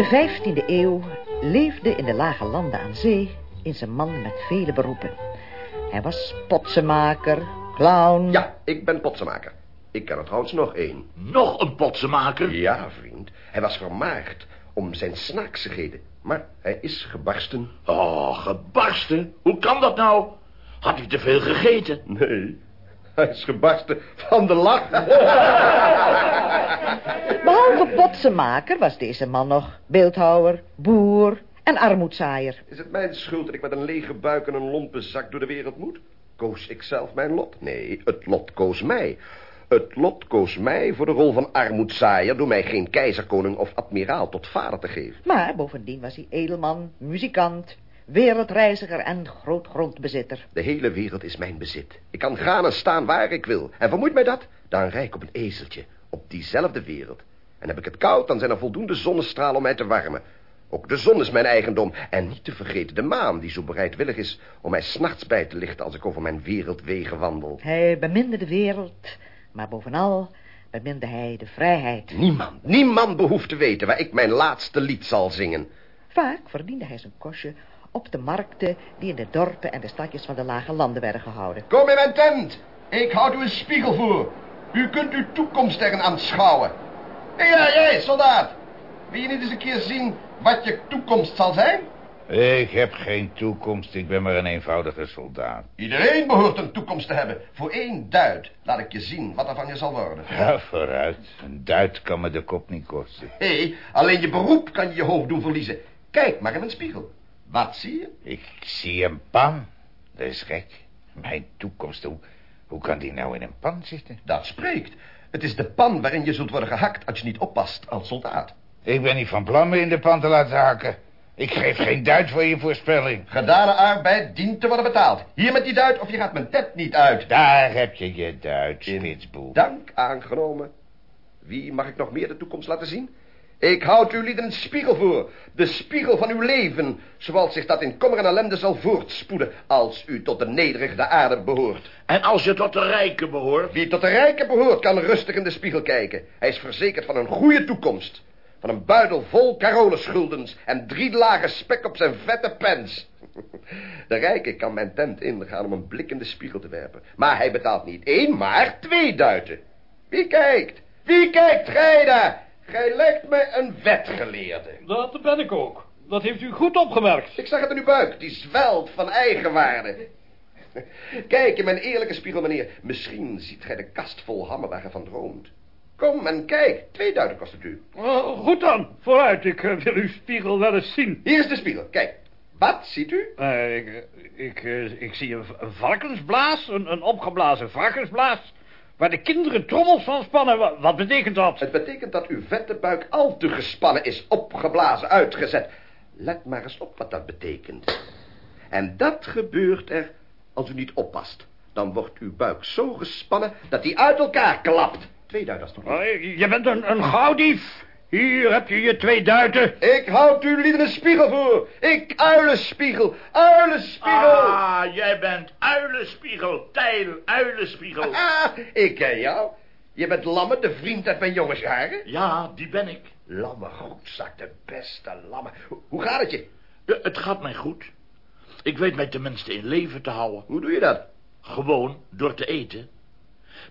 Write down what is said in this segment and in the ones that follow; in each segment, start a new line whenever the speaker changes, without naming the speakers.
de 15e eeuw leefde in de lage landen aan zee eens een man met vele beroepen. Hij was potsenmaker, clown...
Ja, ik ben potsenmaker. Ik ken er trouwens nog één.
Nog een potsenmaker?
Ja, vriend. Hij was vermaard om zijn snaaksigheden. Maar hij is gebarsten.
Oh, gebarsten? Hoe kan dat nou? Had hij te veel gegeten?
Nee, hij is gebarsten van de lach.
Behalve potsenmaker was deze man nog beeldhouwer, boer en armoedzaaier.
Is het mijn schuld dat ik met een lege buik en een lompe zak door de wereld moet? Koos ik zelf mijn lot? Nee, het lot koos mij. Het lot koos mij voor de rol van armoedzaaier... door mij geen keizerkoning of admiraal tot vader te geven.
Maar bovendien was hij edelman, muzikant, wereldreiziger en groot grondbezitter.
De hele wereld is mijn bezit. Ik kan gaan en staan waar ik wil. En vermoeit mij dat? Dan rij ik op een ezeltje, op diezelfde wereld. En heb ik het koud, dan zijn er voldoende zonnestralen om mij te warmen. Ook de zon is mijn eigendom. En niet te vergeten de maan, die zo bereidwillig is... om mij s'nachts bij te lichten als ik over mijn wereldwegen wandel.
Hij beminde de wereld, maar bovenal beminde hij de vrijheid.
Niemand, niemand behoeft te weten waar ik mijn laatste lied zal zingen.
Vaak verdiende hij zijn kostje op de markten die in de dorpen en de stadjes van de lage landen werden gehouden.
Kom in mijn tent. Ik houd u een spiegel voor. U kunt uw toekomst erin aanschouwen. Hé, hey, jij, soldaat. Wil je niet eens een keer zien wat je toekomst zal zijn?
Ik heb geen toekomst, ik ben maar een eenvoudige soldaat.
Iedereen behoort een toekomst te hebben. Voor één duit laat ik je zien wat er van je zal worden.
Ja, vooruit. Een duit kan me de kop niet kosten.
Hé, hey, alleen je beroep kan je je hoofd doen verliezen. Kijk maar in een spiegel. Wat zie je?
Ik zie een pan. Dat is gek. Mijn toekomst, hoe, hoe kan die nou in een pan zitten?
Dat spreekt. Het is de pan waarin je zult worden gehakt als je niet oppast als soldaat.
Ik ben niet van plan me in de pan te laten hakken. Ik geef geen duit voor je voorspelling.
Gedane arbeid dient te worden betaald. Hier met die duit of je gaat mijn tent niet uit.
Daar heb je je duit, spitsboel.
Dank aangenomen. Wie mag ik nog meer de toekomst laten zien? Ik houd u lieden een spiegel voor. De spiegel van uw leven. Zoals zich dat in kommer en ellende zal voortspoeden... als u tot de nederige aarde behoort.
En als je tot de rijken behoort?
Wie tot de rijken behoort kan rustig in de spiegel kijken. Hij is verzekerd van een goede toekomst. Van een buidel vol karolenschuldens... en drie lagen spek op zijn vette pens. De rijke kan mijn tent ingaan om een blik in de spiegel te werpen. Maar hij betaalt niet één, maar twee duiten. Wie kijkt? Wie kijkt, gij daar? Gij lijkt me een wetgeleerde.
Dat ben ik ook. Dat heeft u goed opgemerkt.
Ik zag het in uw buik. Die zwelt van eigenwaarde. Kijk in mijn eerlijke spiegel, meneer. Misschien ziet gij de kast vol hammen waar gij van droomt. Kom en kijk. Twee duiten kost het u.
Uh, goed dan. Vooruit. Ik uh, wil uw spiegel wel eens zien.
Hier is de spiegel. Kijk. Wat ziet u?
Uh, ik, ik, ik zie een, een varkensblaas. Een, een opgeblazen varkensblaas. Waar de kinderen trommels van spannen. Wat, betekent dat?
Het betekent dat uw vette buik al te gespannen is, opgeblazen, uitgezet. Let maar eens op wat dat betekent. En dat gebeurt er als u niet oppast. Dan wordt uw buik zo gespannen dat hij uit elkaar klapt. Twee duiten toch
oh, Je bent een, een gauwdief. Hier heb je je twee duiten.
Ik houd u lieden een spiegel voor. Ik uilenspiegel, uilenspiegel.
Ah, jij bent uilenspiegel, tijl, uilenspiegel.
Ah, ik ken jou. Je bent Lamme, de vriend uit mijn jongensjaren.
Ja, die ben ik.
Lamme goedzak, de beste Lamme. Hoe gaat het je?
Ja, het gaat mij goed. Ik weet mij tenminste in leven te houden.
Hoe doe je dat?
Gewoon door te eten.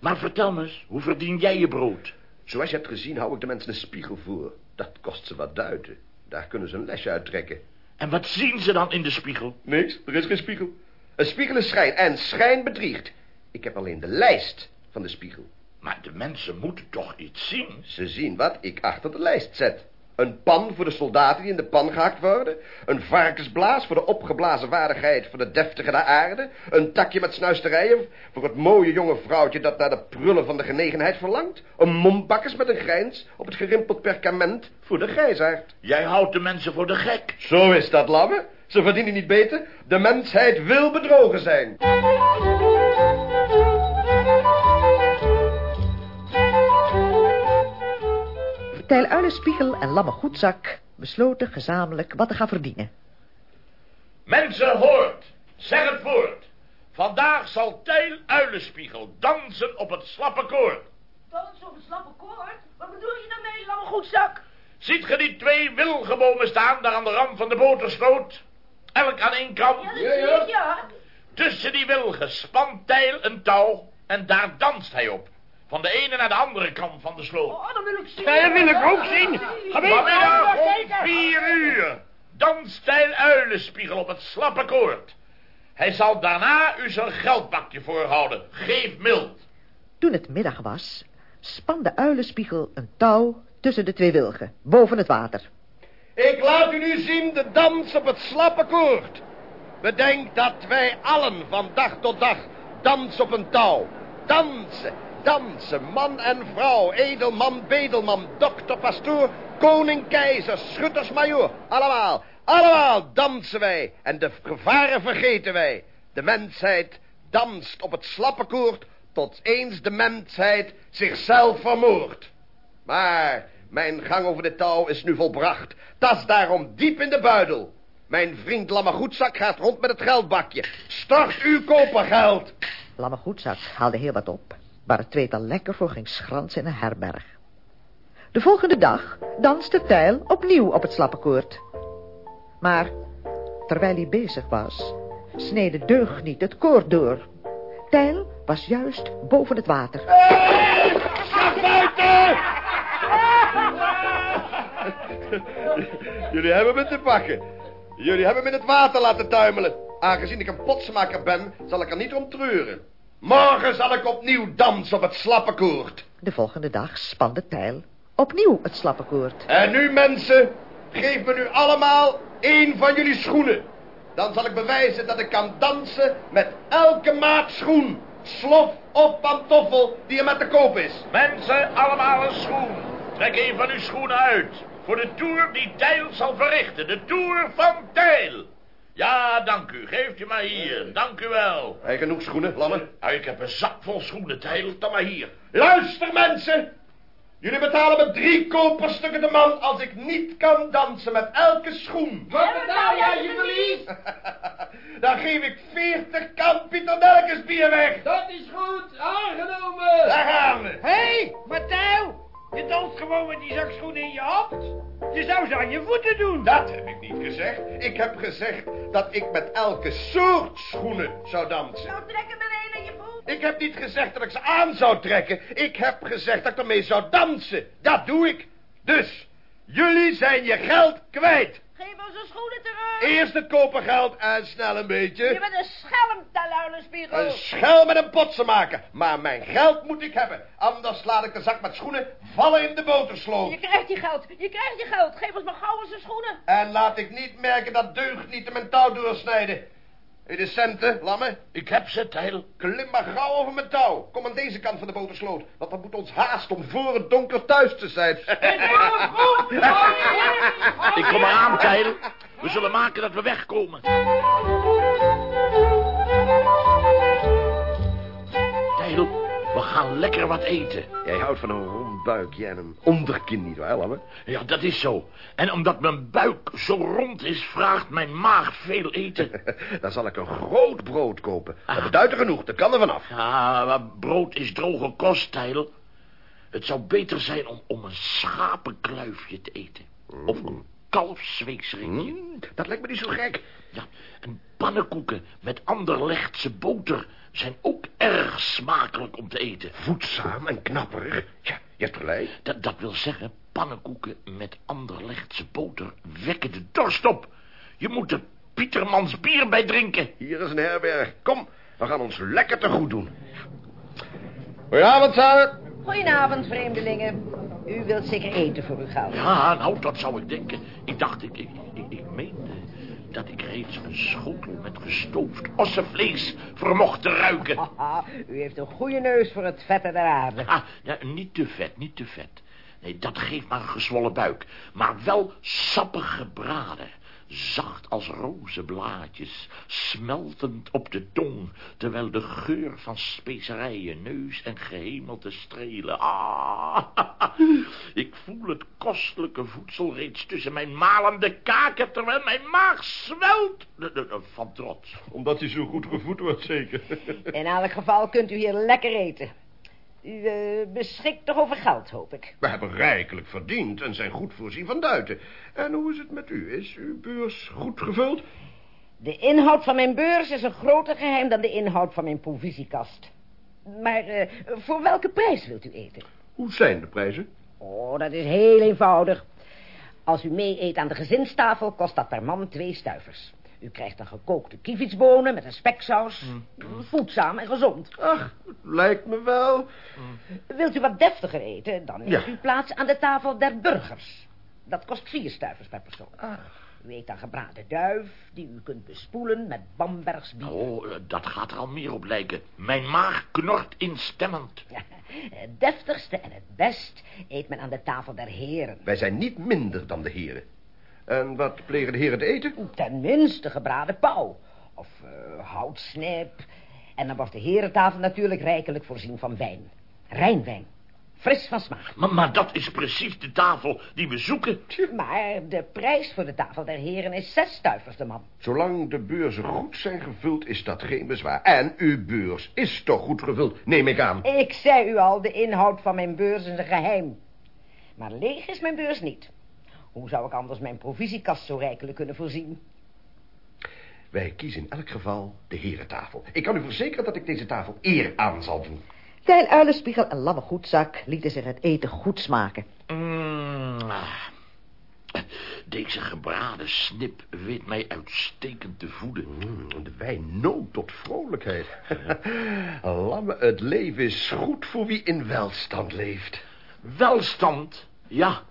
Maar vertel me eens, hoe verdien jij je brood?
Zoals je hebt gezien hou ik de mensen een spiegel voor. Dat kost ze wat duiten. Daar kunnen ze een lesje uit trekken.
En wat zien ze dan in de spiegel?
Niks, er is geen spiegel. Een spiegel is schijn en schijn bedriegt. Ik heb alleen de lijst van de spiegel.
Maar de mensen moeten toch iets zien?
Ze zien wat ik achter de lijst zet. Een pan voor de soldaten die in de pan gehakt worden. Een varkensblaas voor de opgeblazen waardigheid van de deftige der aarde. Een takje met snuisterijen voor het mooie jonge vrouwtje dat naar de prullen van de genegenheid verlangt. Een mombakkers met een grijns op het gerimpeld perkament voor de grijsaard.
Jij houdt de mensen voor de gek.
Zo is dat, Lamme. Ze verdienen niet beter. De mensheid wil bedrogen zijn.
Tijl Uilenspiegel en Lamme Goedzak besloten gezamenlijk wat te gaan verdienen.
Mensen, hoort! Zeg het woord! Vandaag zal Tijl Uilenspiegel dansen op het slappe koord.
Dansen op het slappe koord? Wat bedoel je daarmee, Lamme Goedzak?
Ziet ge die twee wilgenbomen staan daar aan de rand van de botersloot? Elk aan één kant.
Ja, dat zie ik, ja.
Tussen die wilgen spant Tijl een touw en daar danst hij op. Van de ene naar de andere kant van de sloot.
Oh, dat wil ik zien.
Ja, dat wil ik ook zien.
Vanmiddag om vier uur danst Uilenspiegel op het slappe koord. Hij zal daarna u zijn geldbakje voorhouden. Geef mild.
Toen het middag was, span de uilenspiegel een touw tussen de twee wilgen, boven het water.
Ik laat u nu zien de dans op het slappe koord. Bedenk dat wij allen van dag tot dag dansen op een touw. Dansen, dansen, man en vrouw, edelman, bedelman, dokter, pastoor, koning, keizer, schuttersmajoor. Allemaal, allemaal dansen wij en de gevaren vergeten wij. De mensheid danst op het slappe koord tot eens de mensheid zichzelf vermoordt. Maar mijn gang over de touw is nu volbracht. Tas daarom diep in de buidel. Mijn vriend Lammergoedzak gaat rond met het geldbakje. Stort uw kopergeld.
Lamme Goedzak haalde heel wat op, waar het tweetal lekker voor ging schransen in een herberg. De volgende dag danste Tijl opnieuw op het slappe koord. Maar terwijl hij bezig was, sneed de deugd niet het koord door. Tijl was juist boven het water.
Jullie hebben me te pakken. Jullie hebben me in het water laten tuimelen. Aangezien ik een potsmaker ben, zal ik er niet om treuren. Morgen zal ik opnieuw dansen op het slappe koord.
De volgende dag spande Tijl opnieuw het slappe koord.
En nu, mensen, geef me nu allemaal één van jullie schoenen. Dan zal ik bewijzen dat ik kan dansen met elke maat schoen, slof of pantoffel die er met te koop is.
Mensen, allemaal een schoen. Trek een van uw schoenen uit. Voor de tour die Tijl zal verrichten. De tour van Tijl. Ja, dank u. Geeft u maar hier. Dank u wel.
Heb je genoeg schoenen, Lamme?
Nou, ik heb een zak vol schoenen, Tijl. Dan maar hier.
Luister, mensen. Jullie betalen me drie koperstukken de man als ik niet kan dansen met elke schoen.
Wat betaal jij je verlies?
Dan geef ik veertig kan Pieter Nelkens bier weg.
Dat is goed, aangenomen.
Daar gaan we.
Hé, hey, Matthijl. Je danst gewoon met die zak schoenen in je hand. Je zou ze aan je voeten doen.
Dat heb ik niet gezegd. Ik heb gezegd dat ik met elke soort schoenen zou dansen.
Nou, trek hem er een aan je voet.
Ik heb niet gezegd dat ik ze aan zou trekken. Ik heb gezegd dat ik ermee zou dansen. Dat doe ik. Dus, jullie zijn je geld kwijt.
Geef ons een schoenen terug.
Eerst het kopergeld en snel een
Je
beetje.
bent een schelm, taluilenspiegel.
Een schel met een potsen maken. Maar mijn geld moet ik hebben. Anders laat ik de zak met schoenen vallen in de botersloot.
Je krijgt je geld, je krijgt je geld. Geef ons maar gauw een schoenen.
En laat ik niet merken dat deugd niet mijn touw doorsnijden. De centen, lamme?
Ik heb ze, Tijl.
Klim maar gauw over mijn touw. Kom aan deze kant van de botersloot. Want dat moet ons haast om voor het donker thuis te zijn.
Ik kom eraan, Tijl. We zullen maken dat we wegkomen. We gaan lekker wat eten.
Jij houdt van een rond buikje en een onderkin niet waar, lamme?
Ja, dat is zo. En omdat mijn buik zo rond is, vraagt mijn maag veel eten.
Dan zal ik een groot brood kopen. Dat
Ah.
beduidt er genoeg, dat kan er vanaf.
Ja, maar brood is droge kost, Tijl. Het zou beter zijn om, om een schapenkluifje te eten. Of een kalfsweeksringje.
Hmm, dat lijkt me niet zo gek.
Ja, en pannenkoeken met anderlechtse boter zijn ook erg smakelijk om te eten.
Voedzaam en knapperig. Ja, je hebt gelijk.
Dat, dat wil zeggen, pannenkoeken met anderlechtse boter wekken de dorst op. Je moet er Pietermans bier bij drinken.
Hier is een herberg. Kom, we gaan ons lekker te goed doen. Goedenavond samen.
Goedenavond, vreemdelingen. U wilt zeker eten voor uw geld.
Ja, nou, dat zou ik denken. Ik dacht, ik, ik, ik, ik meende dat ik reeds een schotel met gestoofd ossenvlees vermocht te ruiken.
Haha, u heeft een goede neus voor het vette der aarde.
Ah, ja, niet te vet, niet te vet. Nee, dat geeft maar een gezwollen buik. Maar wel sappig gebraden. Zacht als rozenblaadjes, smeltend op de tong... terwijl de geur van specerijen neus en gehemelte strelen. Ah, ik voel het kostelijke voedsel reeds tussen mijn malende kaken... terwijl mijn maag zwelt van trots.
Omdat hij zo goed gevoed wordt, zeker.
In elk geval kunt u hier lekker eten. U eh, beschikt toch over geld, hoop ik.
We hebben rijkelijk verdiend en zijn goed voorzien van duiten. En hoe is het met u? Is uw beurs goed gevuld?
De inhoud van mijn beurs is een groter geheim dan de inhoud van mijn provisiekast. Maar eh, voor welke prijs wilt u eten?
Hoe zijn de prijzen?
Oh, dat is heel eenvoudig. Als u mee eet aan de gezinstafel, kost dat per man twee stuivers. U krijgt dan gekookte kievitsbonen met een speksaus. Voedzaam en gezond.
Ach, het lijkt me wel.
Wilt u wat deftiger eten, dan neemt
Ja.
u plaats aan de tafel der burgers. Dat kost vier stuivers per persoon. U eet dan gebraden duif, die u kunt bespoelen met Bambergs bier.
Oh, eh, dat gaat er al meer op lijken. Mijn maag knort instemmend.
Ja, het deftigste en het best eet men aan de tafel der heren.
Wij zijn niet minder dan de heren. En wat plegen de heren te eten?
Tenminste gebraden pauw. Of eh, houtsnip. En dan wordt de herentafel natuurlijk rijkelijk voorzien van wijn. Rijnwijn. Fris van smaak.
Maar, maar dat is precies de tafel die we zoeken.
Maar de prijs voor de tafel der heren is zes stuivers de man.
Zolang de beurzen goed zijn gevuld, is dat geen bezwaar. En uw beurs is toch goed gevuld, neem ik aan.
Ik zei u al, de inhoud van mijn beurs is een geheim. Maar leeg is mijn beurs niet. Hoe zou ik anders mijn provisiekast zo rijkelijk kunnen voorzien?
Wij kiezen in elk geval de herentafel. Ik kan u verzekeren dat ik deze tafel eer aan zal doen.
Tijl Uilenspiegel en Lamme Goedzak lieten zich het eten goed smaken.
Mm. Deze gebraden snip weet mij uitstekend te voeden.
Mm, de wijn noopt tot vrolijkheid. Lamme, het leven is goed voor wie in welstand leeft.
Welstand, ja.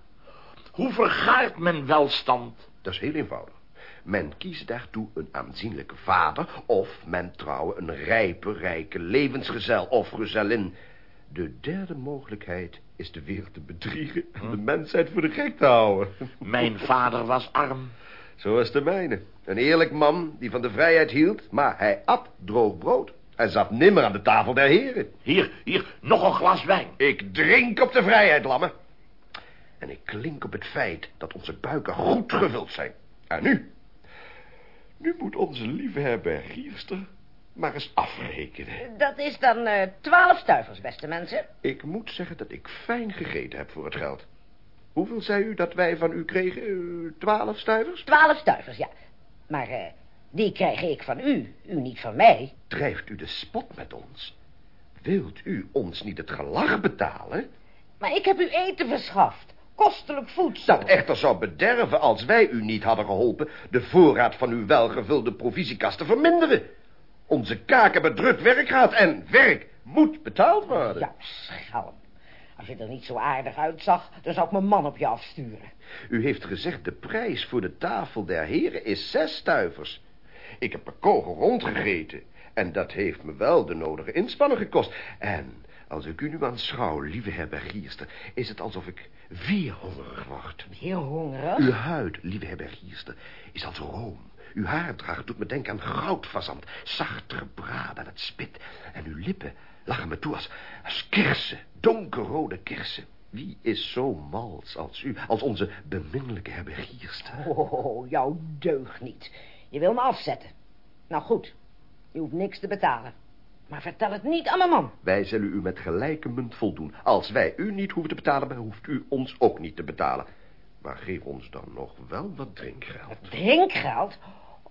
Hoe vergaart men welstand?
Dat is heel eenvoudig. Men kiest daartoe een aanzienlijke vader... of men trouwen een rijpe, rijke levensgezel of gezellin. De derde mogelijkheid is de wereld te bedriegen... en de mensheid voor de gek te houden.
Mijn vader was arm.
Zo was de mijne. Een eerlijk man die van de vrijheid hield... maar hij at droog brood... en zat nimmer aan de tafel der heren.
Hier, hier, nog een glas wijn.
Ik drink op de vrijheid, Lamme. En ik klink op het feit dat onze buiken goed gevuld zijn. En nu? Nu moet onze lieve herbergierster maar eens afrekenen.
Dat is dan eh, twaalf stuivers, beste mensen.
Ik moet zeggen dat ik fijn gegeten heb voor het geld. Hoeveel zei u dat wij van u kregen? Eh, Twaalf stuivers?
Twaalf stuivers, ja. Maar eh, die krijg ik van u, u niet van mij.
Drijft u de spot met ons? Wilt u ons niet het gelag betalen?
Maar ik heb u eten verschaft. Kostelijk voedsel.
Dat echter zou bederven als wij u niet hadden geholpen... de voorraad van uw welgevulde provisiekast te verminderen. Onze kaak hebben druk werk gehad en werk moet betaald worden.
Ja, schelm. Als je er niet zo aardig uitzag, dan zou ik mijn man op je afsturen.
U heeft gezegd de prijs voor de tafel der heren is zes stuivers. Ik heb een kogel rondgegeten en dat heeft me wel de nodige inspanning gekost. En als ik u nu aanschouw, lieve herbergierster, is het alsof ik weer hongerig word.
Heel hongerig.
Uw huid, lieve herbergierster, is als room. Uw haardracht doet me denken aan goudfazant, zacht gebraden aan het spit. En uw lippen lachen me toe als, als kersen, donkerrode kersen. Wie is zo mals als u, als onze beminnelijke herbergierster?
Oh, jouw deugd niet. Je wil me afzetten. Nou goed, je hoeft niks te betalen. Maar vertel het niet aan mijn man.
Wij zullen u met gelijke munt voldoen. Als wij u niet hoeven te betalen, behoeft u ons ook niet te betalen. Maar geef ons dan nog wel wat drinkgeld.
Drinkgeld?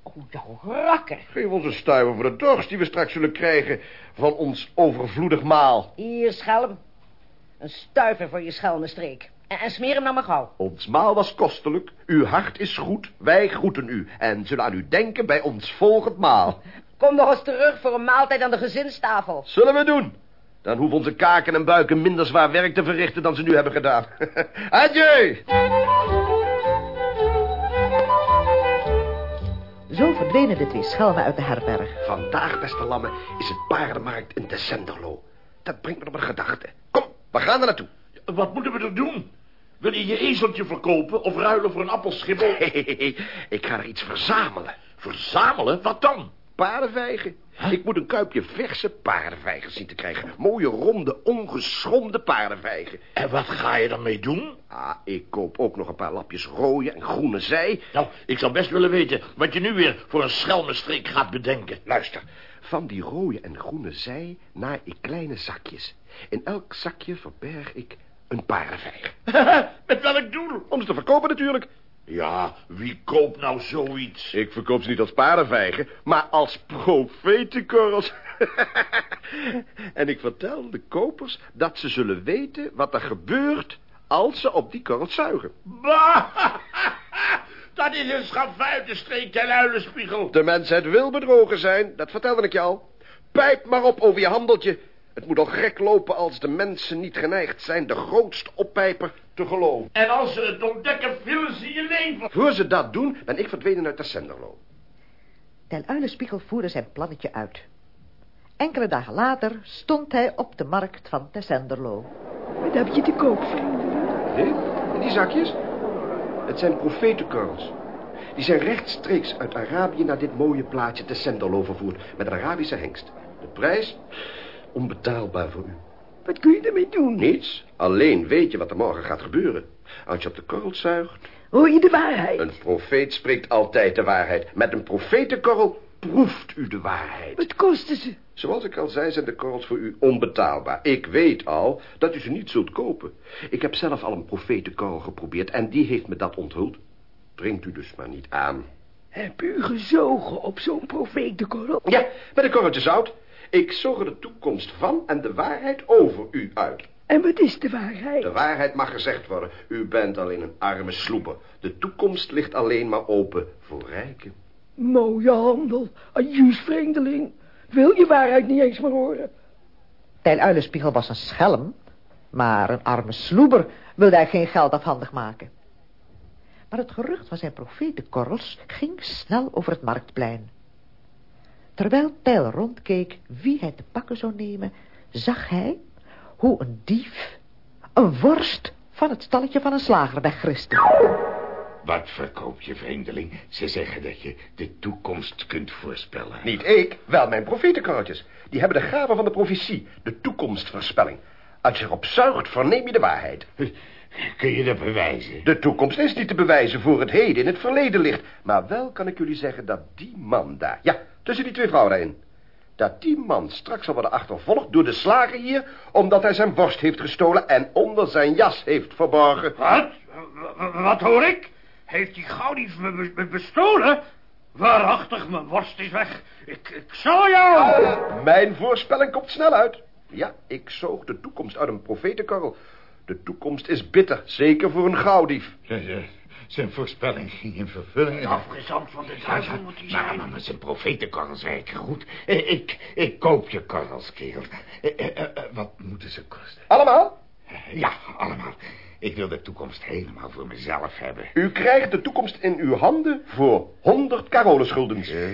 Oh, jouw rakker.
Geef ons een stuiver voor de dorst die we straks zullen krijgen van ons overvloedig maal.
Hier, schelm. Een stuiver voor je schelme streek. En, en smeer hem nou maar gauw.
Ons maal was kostelijk, uw hart is goed, wij groeten u... en zullen aan u denken bij ons volgend maal.
Kom nog eens terug voor een maaltijd aan de gezinstafel.
Zullen we doen? Dan hoeven onze kaken en buiken minder zwaar werk te verrichten dan ze nu hebben gedaan. Adieu!
Zo verdwenen de twee schelmen uit de herberg.
Vandaag, beste lammen, is het paardenmarkt in Descenderlo. Dat brengt me op een gedachte. Kom, we gaan er naartoe.
Wat moeten we er doen? Wil je je ezeltje verkopen of ruilen voor een appelschimmel?
Ik ga er iets verzamelen.
Verzamelen? Wat dan?
Paardenvijgen. Ik moet een kuipje verse paardenvijgen zien te krijgen. Mooie, ronde, ongeschromde paardenvijgen.
En wat ga je dan mee doen?
Ah, ik koop ook nog een paar lapjes rode en groene zij.
Nou, ik zou best willen weten wat je nu weer voor een schelmenstreek gaat bedenken.
Luister, Van die rode en groene zij naai ik kleine zakjes. In elk zakje verberg ik een paardenvijg.
Met welk doel?
Om ze te verkopen natuurlijk.
Ja, wie koopt nou zoiets?
Ik verkoop ze niet als paardenvijgen, maar als profetenkorrels. en ik vertel de kopers dat ze zullen weten wat er gebeurt als ze op die korrels zuigen.
Bah! Dat is een schavuitenstreek ten uilenspiegel.
De mensheid wil bedrogen zijn, dat vertelde ik je al. Pijp maar op over je handeltje. Het moet al gek lopen als de mensen niet geneigd zijn de grootste oppijper te geloven.
En als ze het ontdekken, vullen ze je leven.
Voor ze dat doen, ben ik verdwenen uit de Senderlo.
Tel Uilenspiegel voerde zijn plannetje uit. Enkele dagen later stond hij op de markt van Tessenderlo.
Wat heb je te koop, vrienden?
Hé, en die zakjes? Het zijn profetenkorrels. Die zijn rechtstreeks uit Arabië naar dit mooie plaatje te Senderlo vervoerd... met een Arabische hengst. De prijs? Onbetaalbaar voor u.
Wat kun je ermee doen?
Niets. Alleen weet je wat er morgen gaat gebeuren. Als je op de korrels zuigt...
Hoor je de waarheid?
Een profeet spreekt altijd de waarheid. Met een profetenkorrel proeft u de waarheid.
Wat kosten ze?
Zoals ik al zei, zijn de korrels voor u onbetaalbaar. Ik weet al dat u ze niet zult kopen. Ik heb zelf al een profetenkorrel geprobeerd en die heeft me dat onthuld. Drinkt u dus maar niet aan.
Heb u gezogen op zo'n profetenkorrel?
Ja, met een korreltje zout. Ik zorg er de toekomst van en de waarheid over u uit.
En wat is de waarheid?
De waarheid mag gezegd worden. U bent alleen een arme sloeper. De toekomst ligt alleen maar open voor rijken.
Mooie handel, adjuus vreemdeling. Wil je waarheid niet eens meer horen?
Tijl Uilenspiegel was een schelm, maar een arme sloeber wilde hij geen geld afhandig maken. Maar het gerucht van zijn profetenkorrels ging snel over het marktplein. Terwijl Tijl rondkeek wie hij te pakken zou nemen, zag hij hoe een dief een worst van het stalletje van een slager weggriste.
Wat verkoop je, vreemdeling? Ze zeggen dat je de toekomst kunt voorspellen.
Niet ik, wel mijn profetenkorreltjes. Die hebben de gave van de profetie, de toekomstvoorspelling. Als je erop zuigt, verneem je de waarheid.
Kun je dat bewijzen?
De toekomst is niet te bewijzen voor het heden in het verleden ligt. Maar wel kan ik jullie zeggen dat die man daar... Ja, tussen die twee vrouwen daarin. Dat die man straks zal worden achtervolgd door de slager hier... omdat hij zijn worst heeft gestolen en onder zijn jas heeft verborgen.
Wat? Wat hoor ik? Heeft die gauwdief me, be- me bestolen? Waarachtig, mijn worst is weg. Ik, ik zal jou...
Mijn voorspelling komt snel uit. Ja, ik zoog de toekomst uit een profetenkorrel. De toekomst is bitter, zeker voor een gauwdief.
Z- z- Zijn voorspelling ging in vervulling.
Afgezant van de duivel moet hij
Maar,
zijn.
maar, maar zijn profetenkorrels werken goed. Eh, Ik, ik koop je korrels, kerel. Eh, eh, Wat moeten ze kosten?
Allemaal?
Ja, allemaal. Ik wil de toekomst helemaal voor mezelf hebben.
U krijgt de toekomst in uw handen voor 100 karolenschuldens.
Eh,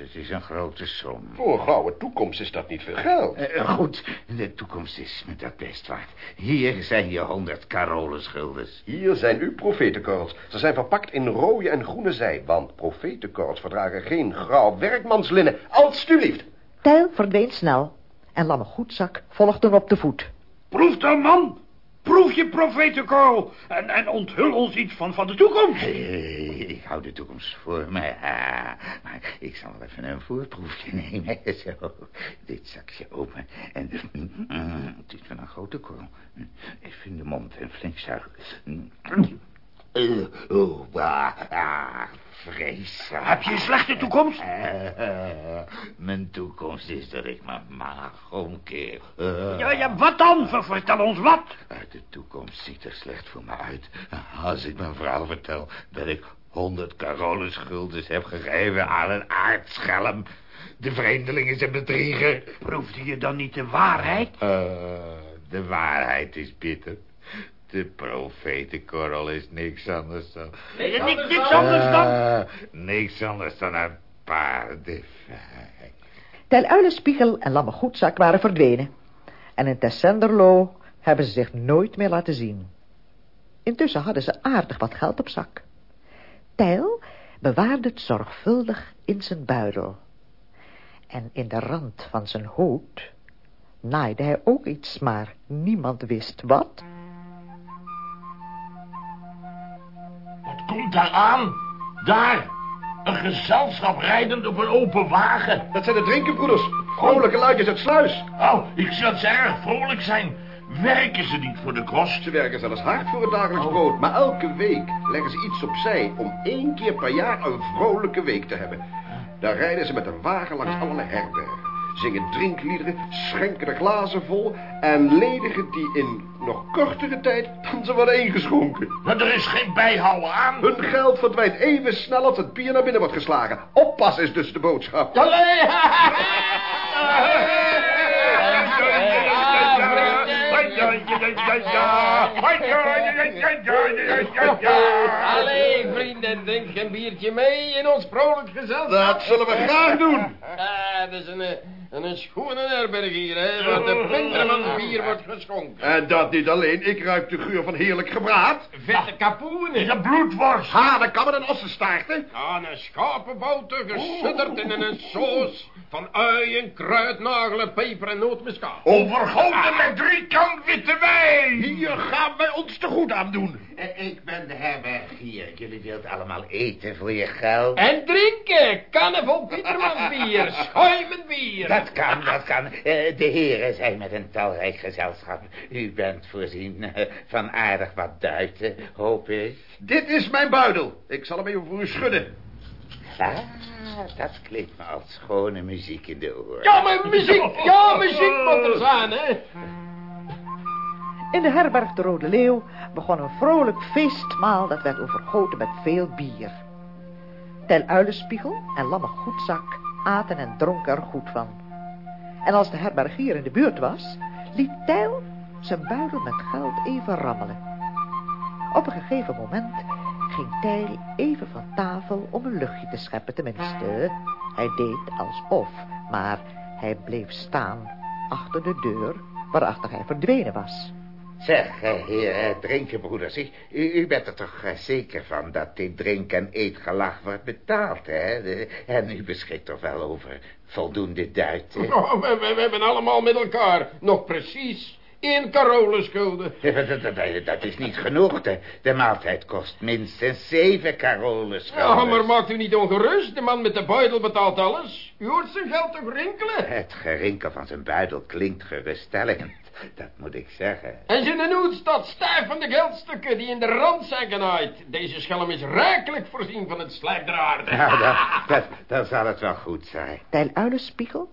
Het is een grote som.
Voor een gouden toekomst is dat niet veel geld.
Eh, goed, de toekomst is me dat best waard. Hier zijn je honderd karolenschuldes.
Hier zijn uw profetenkorrels. Ze zijn verpakt in rode en groene zij, want profetenkorrels verdragen geen grauw werkmanslinnen. Alsjeblieft.
Tijl verdween snel en Lamme Goedzak volgde hem op de voet.
Proef dan, man. Proef je profetenkorrel. En, en onthul ons iets van, van de toekomst.
Eh, Ik hou de toekomst voor me. Ah, maar ik zal wel even een voorproefje nemen. Zo, dit zakje open. En mm, het wel een grote korrel. Even in de mond en flink zuigen. Uh, oh, bah, vreselijk.
Heb je een slechte toekomst?
Eh, mijn toekomst is dat ik mijn maag omkeer. Eh,
Ja, ja, wat dan? Ver- Vertel ons wat.
uit de toekomst ziet er slecht voor me uit. Als ik mijn vrouw vertel dat ik honderd karolenschuldes heb gegeven aan een aardschelm. De vreemdeling is een bedrieger.
Proefde je dan niet de waarheid?
Eh, de waarheid is bitter. De profetenkorrel is niks anders dan...
Niks, niks, niks anders dan...
Eh, niks anders dan een paardenvijf.
Tel Uilenspiegel en Lamme Goedzak waren verdwenen. En in Tessenderlo hebben ze zich nooit meer laten zien. Intussen hadden ze aardig wat geld op zak. Tijl bewaarde het zorgvuldig in zijn buidel. En in de rand van zijn hoed naaide hij ook iets, maar niemand wist wat.
Komt daar aan? Daar, Een gezelschap rijdend op een open wagen.
Dat zijn de drinkenbroeders. Vrolijke luidjes uit Sluis.
Oh, ik zie dat ze erg vrolijk zijn. Werken ze niet voor de kost?
Ze werken zelfs hard voor het dagelijks brood. Maar elke week leggen ze iets opzij om één keer per jaar een vrolijke week te hebben. Dan rijden ze met een wagen langs allerlei herbergen. Zingen drinkliederen, schenken de glazen vol... en ledigen die in nog kortere tijd dan ze worden ingeschonken.
Maar er is geen bijhouden aan.
Hun geld verdwijnt even snel als het bier naar binnen wordt geslagen. Oppas is dus de boodschap.
Allee, vrienden, drink een biertje mee in ons vrolijk gezelschap.
Dat zullen we graag doen.
Ah, dat is een, eh, een schone herberg hier, hè, waar de Pinterman bier wordt geschonken.
En dat niet alleen. Ik ruik de geur van heerlijk gebraad.
Vette kapoenen.
De bloedworst.
Hanekammen en ossenstaarten.
Aan een schapenboter gesudderd in een saus van uien, kruidnagelen, peper en nootmuskaat.
Overgoten met drie kan witte wijn.
Hier gaan wij ons te goed aan doen.
Ik ben de herbergier. Jullie wilt allemaal eten voor je geld.
En drinken, kannen vol Pieterman bier, schuimend bier.
Dat kan, dat kan. Eh, de heren zijn met een talrijk gezelschap. U bent voorzien eh, van aardig wat duiten, hoop ik.
Dit is mijn buidel. Ik zal hem even voor u schudden.
Ah, dat klinkt me als schone muziek in de oren.
Ja, maar muziek, ja, muziek moet er zijn, hè.
In de herberg de Rode Leeuw begon een vrolijk feestmaal dat werd overgoten met veel bier. Tel Uilenspiegel en Lamme Goedzak aten en dronken er goed van. En als de herbergier in de buurt was, liet Tijl zijn buidel met geld even rammelen. Op een gegeven moment ging Tijl even van tafel om een luchtje te scheppen, tenminste. Hij deed alsof, maar hij bleef staan achter de deur waarachter hij verdwenen was.
Zeg, eh, heer eh, drinkenbroeders, u, u bent er toch eh, zeker van dat dit drink- en eetgelag wordt betaald, hè? En u beschikt toch wel over voldoende duiten?
Oh, we, we- we hebben allemaal met elkaar nog precies één karolenschulden.
Ja, Dat, dat, is niet genoeg. De, de maaltijd kost minstens zeven karolen.
Ja, maar maakt u niet ongerust. De man met de buidel betaalt alles. U hoort zijn geld toch rinkelen.
Het gerinkel van zijn buidel klinkt geruststellend. Dat moet ik zeggen.
En zijn hoed staat stijf van de geldstukken die in de rand zijn genaaid. Deze schelm is rijkelijk voorzien van het slijpdraad.
Nou, dat, dat, dan zal het wel goed zijn.
Tijl Uilenspiegel,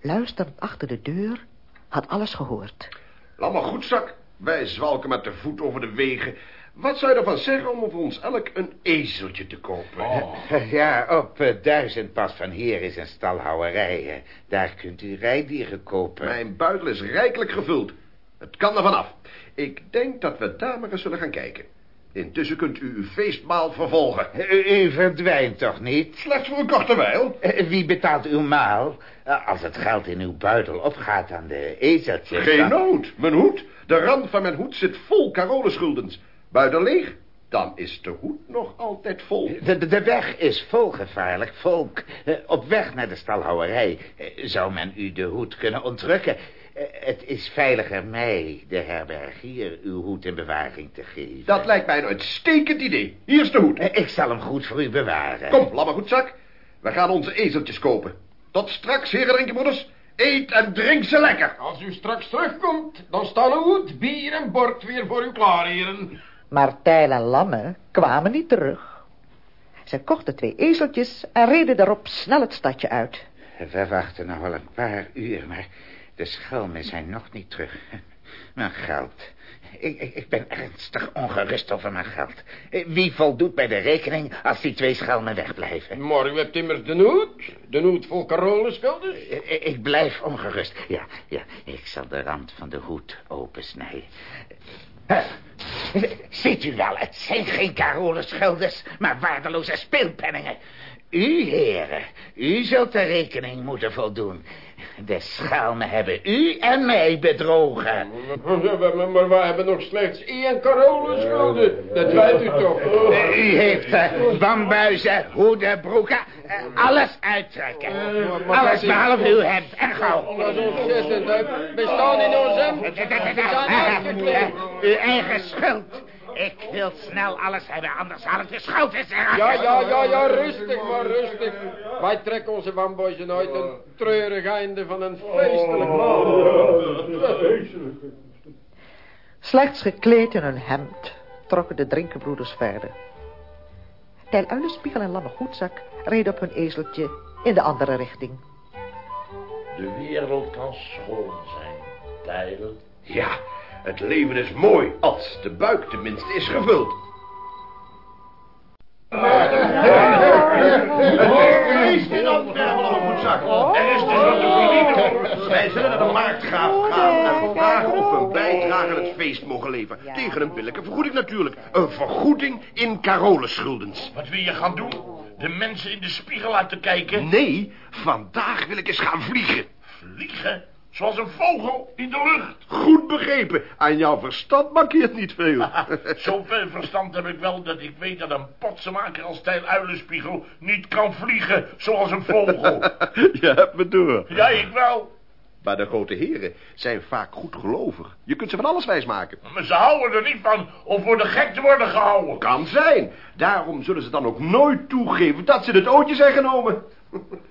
luisterend achter de deur, had alles gehoord.
Laat maar goed, zak. Wij zwalken met de voet over de wegen. Wat zou je ervan zeggen om voor ons elk een ezeltje te kopen?
Ja, op uh, duizendpas van hier is een stalhouwerij. hè. Daar kunt u rijdieren kopen.
Mijn buidel is rijkelijk gevuld. Het kan er vanaf. Ik denk dat we daar maar eens zullen gaan kijken. Intussen kunt u uw feestmaal vervolgen.
U, u verdwijnt toch niet?
Slechts voor een korte wijl.
Eh, Wie betaalt uw maal? Eh, Als het geld in uw buidel opgaat aan de ezeltjes...
Geen
dan-
nood. Mijn hoed, de rand van mijn hoed zit vol karolenschuldens. Buiten leeg, dan is de hoed nog altijd vol.
De, de, de weg is vol gevaarlijk volk. Eh, op weg naar de stalhouwerij eh, zou men u de hoed kunnen ontrukken. Eh, het is veiliger mij, de herbergier, uw hoed in bewaring te geven.
Dat lijkt mij een uitstekend idee. Hier is de hoed.
Ik zal hem goed voor u bewaren.
Kom, laat maar goed, zak. We gaan onze ezeltjes kopen. Tot straks, heren drinkenbroeders. Eet en drink ze lekker.
Als u straks terugkomt, dan staan een hoed, bier en bord weer voor u klaar, heren.
Maar Tijl en Lamme kwamen niet terug. Zij kochten twee ezeltjes en reden daarop snel het stadje uit.
We wachten nog wel een paar uur, maar de schelmen zijn nog niet terug. Mijn geld. Ik, ik, ik ben ernstig ongerust over mijn geld. Eh, Wie voldoet bij de rekening als die twee schelmen wegblijven?
Maar u hebt immers de hoed, de hoed vol karolenschulden.
Eh, Ik blijf ongerust. Ja, ja, ik zal de rand van de hoed opensnijden. Ziet u wel, het zijn geen karolenschilders, maar waardeloze speelpenningen. U, heren, u zult de rekening moeten voldoen. De schelmen hebben u en mij bedrogen.
Maar, maar wij hebben nog slechts één karolenschulden. Dat weet u toch.
Eh, U heeft uh, bambuizen, hoeden, broeken, eh, alles uittrekken. Alles behalve uw hemd en gauw.
We staan in ons hemd. We.
Uw eigen schuld. Ik wil snel alles hebben, anders haal ik de schouders eraf.
Ja, ja, ja, ja, rustig maar, rustig. Wij trekken onze wamboizen uit een treurig einde van een feestelijk maal.
Slechts gekleed in hun hemd trokken de drinkenbroeders verder. Tijl Uilenspiegel en Lamme Goedzak reden op hun ezeltje in de andere richting.
De wereld kan schoon zijn, Tijl.
Ja, het leven is mooi als de buik tenminste is gevuld. Het is in Antwerpen op een goedzak. Er is dus wat te verdienen. Wij zullen naar de marktgraaf gaan en vragen of we een bijdrage aan het feest mogen leveren. Tegen een billijke vergoeding natuurlijk. Een vergoeding in Carolenschuldens.
Wat wil je gaan doen? De mensen in de spiegel laten kijken?
Nee, vandaag wil ik eens gaan vliegen.
Vliegen? Zoals een vogel in de lucht.
Goed begrepen. Aan jouw verstand markeert niet veel.
Zoveel verstand heb ik wel dat ik weet dat een potsenmaker als Tijl Uilenspiegel niet kan vliegen zoals een vogel.
Je hebt me door.
ja, ik wel.
Maar de grote heren zijn vaak goed gelovig. Je kunt ze van alles wijsmaken.
Maar ze houden er niet van om voor de gek te worden gehouden.
Kan zijn. Daarom zullen ze dan ook nooit toegeven dat ze het ootje zijn genomen.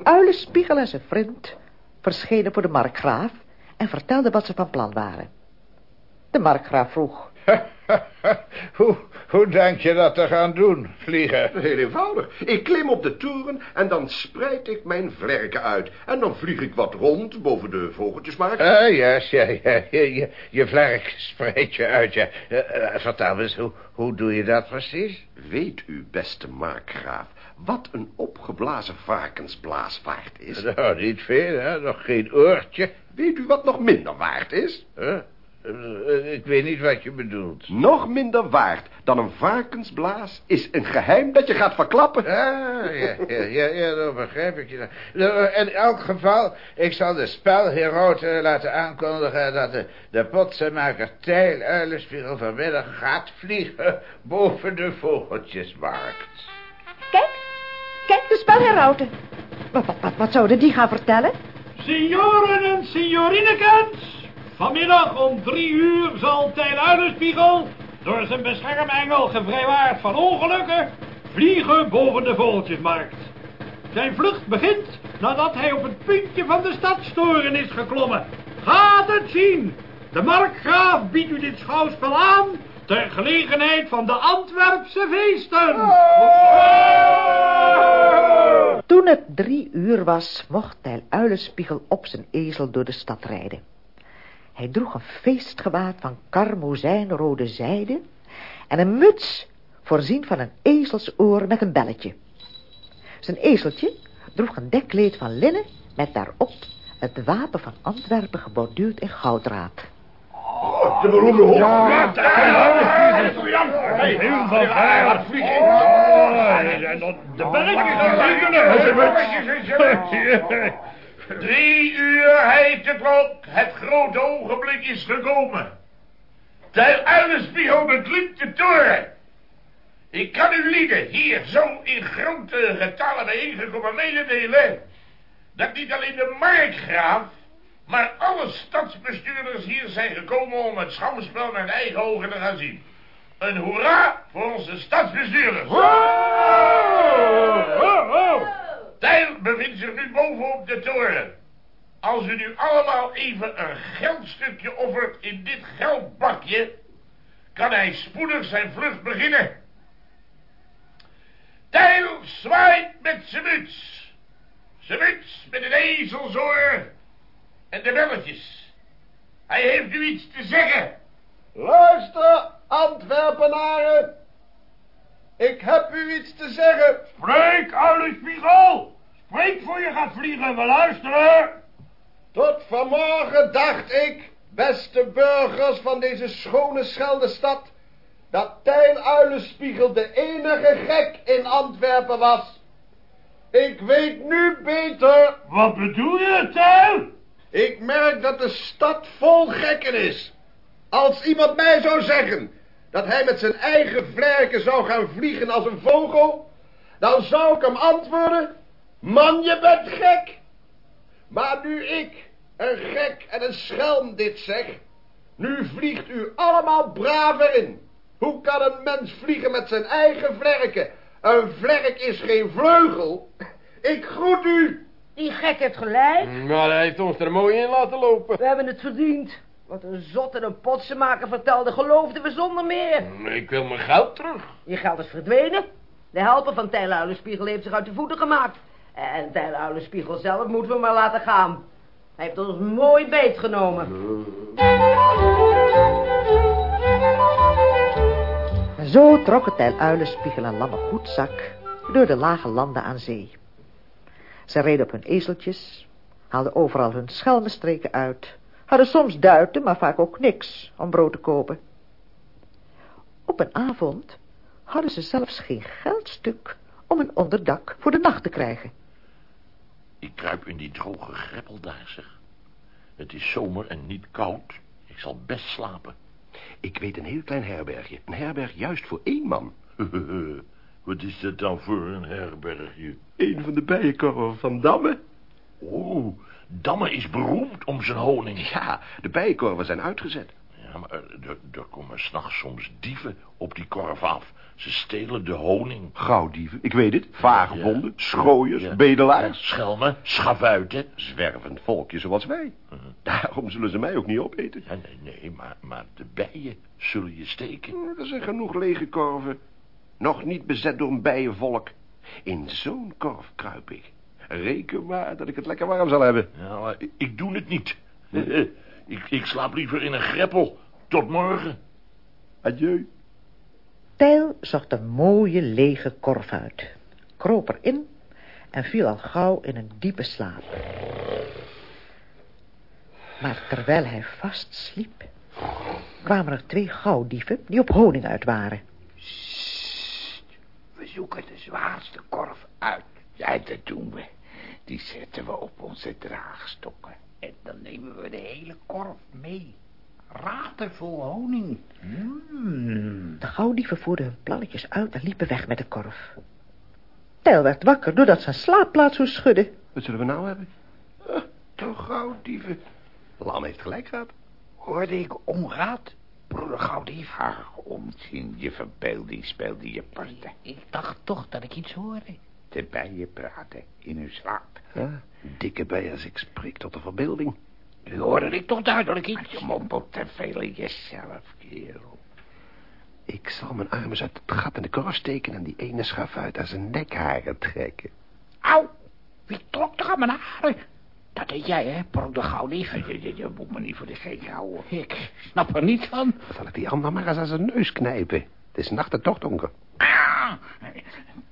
Uilenspiegel en zijn vriend verschenen voor de markgraaf en vertelden wat ze van plan waren. De markgraaf vroeg.
hoe, hoe denk je dat te gaan doen, vliegen?
Heel eenvoudig. Ik klim op de toren en dan spreid ik mijn vlerken uit. En dan vlieg ik wat rond boven de vogeltjesmarkt.
Ah, ja, ja, ja, je, je, vlerk spreid je uit, ja. Eh, eh, vertel eens, hoe, hoe doe je dat precies?
Weet u, beste markgraaf, wat een opgeblazen varkensblaas waard is?
Nou, niet veel, hè? Nog geen oortje.
Weet u wat nog minder waard is?
Huh? Eh, Ik weet niet wat je bedoelt.
Nog minder waard dan een varkensblaas is een geheim dat je gaat verklappen.
Ah, ja, ja, ja, ja, dat begrijp ik. je. Nou, In elk geval, ik zal de spelheroten laten aankondigen... dat de, de potsenmaker Tijl Uilenspiegel vanmiddag gaat vliegen... boven de vogeltjesmarkt.
Kijk, kijk de spelherauten. Wat, wat, wat, wat zouden die gaan vertellen?
Senioren en signorinekens, vanmiddag om drie uur zal Uilenspiegel, door zijn beschermengel gevrijwaard van ongelukken, vliegen boven de vogeltjesmarkt. Zijn vlucht begint nadat hij op het puntje van de stadstoren is geklommen. Gaat het zien! De markgraaf biedt u dit schouwspel aan ter gelegenheid van de Antwerpse feesten.
Toen het drie uur was, mocht Tijl Uilenspiegel op zijn ezel door de stad rijden. Hij droeg een feestgewaad van karmozijnrode zijde en een muts voorzien van een ezelsoor met een belletje. Zijn ezeltje droeg een dekkleed van linnen met daarop het wapen van Antwerpen geborduurd in gouddraad.
De beroemde hoofd.
Heel veel
Ja, vliegen.
En dan de bergen.
Drie uur heet het klok. Het grote ogenblik is gekomen. De uilenspiegel beklimt de toren. Ik kan u lieden hier zo in grote getallen bijeengekomen mededelen... dat niet alleen de markgraaf, maar alle stadsbestuurders hier zijn gekomen om het schouwspel met eigen ogen te gaan zien. Een hoera voor onze stadsbestuurders. Tijl bevindt zich nu bovenop de toren. Als u nu allemaal even een geldstukje offert in dit geldbakje... kan hij spoedig zijn vlucht beginnen. Tijl zwaait met zijn muts. Zijn muts met een ezelsoor en de belletjes. Hij heeft u iets te zeggen.
Luister, Antwerpenaren. Ik heb u iets te zeggen.
Spreek, oude spiegel. Spreek voor je gaat vliegen, we luisteren.
Tot vanmorgen dacht ik, beste burgers van deze schone Scheldestad, dat Tijn Uilenspiegel de enige gek in Antwerpen was. Ik weet nu beter.
Wat bedoel je, Tijl?
Ik merk dat de stad vol gekken is. Als iemand mij zou zeggen dat hij met zijn eigen vlerken zou gaan vliegen als een vogel, dan zou ik hem antwoorden, man, je bent gek. Maar nu ik, een gek en een schelm dit zeg, nu vliegt u allemaal braver in. Hoe kan een mens vliegen met zijn eigen vlerken? Een vlerk is geen vleugel. Ik groet u.
Die gek heeft gelijk.
Maar hij heeft ons er mooi in laten lopen.
We hebben het verdiend. Wat een zot en een potsenmaker vertelde, geloofden we zonder meer.
Ik wil mijn geld terug.
Je geld is verdwenen. De helper van Tijl Uilenspiegel heeft zich uit de voeten gemaakt. En Tijl Uilenspiegel zelf moeten we maar laten gaan. Hij heeft ons mooi beetgenomen.
En zo trokken Tijl Uilenspiegel en Lamme Goedzak door de lage landen aan zee. Ze reden op hun ezeltjes, haalden overal hun schelmenstreken uit, hadden soms duiten, maar vaak ook niks om brood te kopen. Op een avond hadden ze zelfs geen geldstuk om een onderdak voor de nacht te krijgen.
Ik kruip in die droge greppel daar, zeg. Het is zomer en niet koud. Ik zal best slapen.
Ik weet een heel klein herbergje. Een herberg juist voor één man.
Wat is dat dan voor een herbergje?
Een van de bijenkorven van Damme.
Oh, Damme is beroemd om zijn honing.
Ja, de bijenkorven zijn uitgezet.
Ja, maar er, er- er komen s'nachts soms dieven op die korf af. Ze stelen de honing.
Gauwdieven, ik weet het. Vagebonden,
Ja.
schooiers,
Ja.
bedelaars.
Schelmen, schavuiten.
Zwervend volkje zoals wij. Daarom zullen ze mij ook niet opeten.
Ja, nee, nee, maar, maar de bijen zullen je steken.
Er zijn genoeg lege korven. Nog niet bezet door een bijenvolk. In zo'n korf kruip ik. Reken maar dat ik het lekker warm zal hebben.
Ja, maar ik, ik doe het niet. ik, ik slaap liever in een greppel. Tot morgen.
Adieu.
Tijl zocht een mooie lege korf uit, kroop erin en viel al gauw in een diepe slaap. Maar terwijl hij vast sliep, kwamen er twee gauwdieven die op honing uit waren.
We zoeken de zwaarste korf uit. Ja, dat doen we. Die zetten we op onze draagstokken. En dan nemen we de hele korf mee. Ratervol honing. Mm.
De gauwdieven voerden hun plannetjes uit en liepen weg met de korf. Tijl werd wakker doordat zijn slaapplaats zo schudde.
Wat zullen we nou hebben? Ah, toch gauw, dieven. Lam heeft gelijk gehad.
Hoorde ik onraad? Broeder Gaudief, ach, onzin, je verbeelding speelde je parten.
Ik dacht toch dat ik iets hoorde.
De bijen praten in hun slaap.
Ja, dikke bij als ik spreek tot de verbeelding.
Nu hoorde ik toch duidelijk
Maar
iets.
je mompelt te veel in jezelf, kerel.
Ik zal mijn armen uit het gat in de korf steken... en die ene schaf uit aan zijn nekharen trekken.
Au, wie trok er aan mijn haren? Dat deed jij, hè, broeder Gaudief?
Je, je, je moet me niet voor de gek houden.
Ik snap er niet van.
Zal ik die ander maar eens aan zijn neus knijpen? Het is nacht en toch donker.
Ah,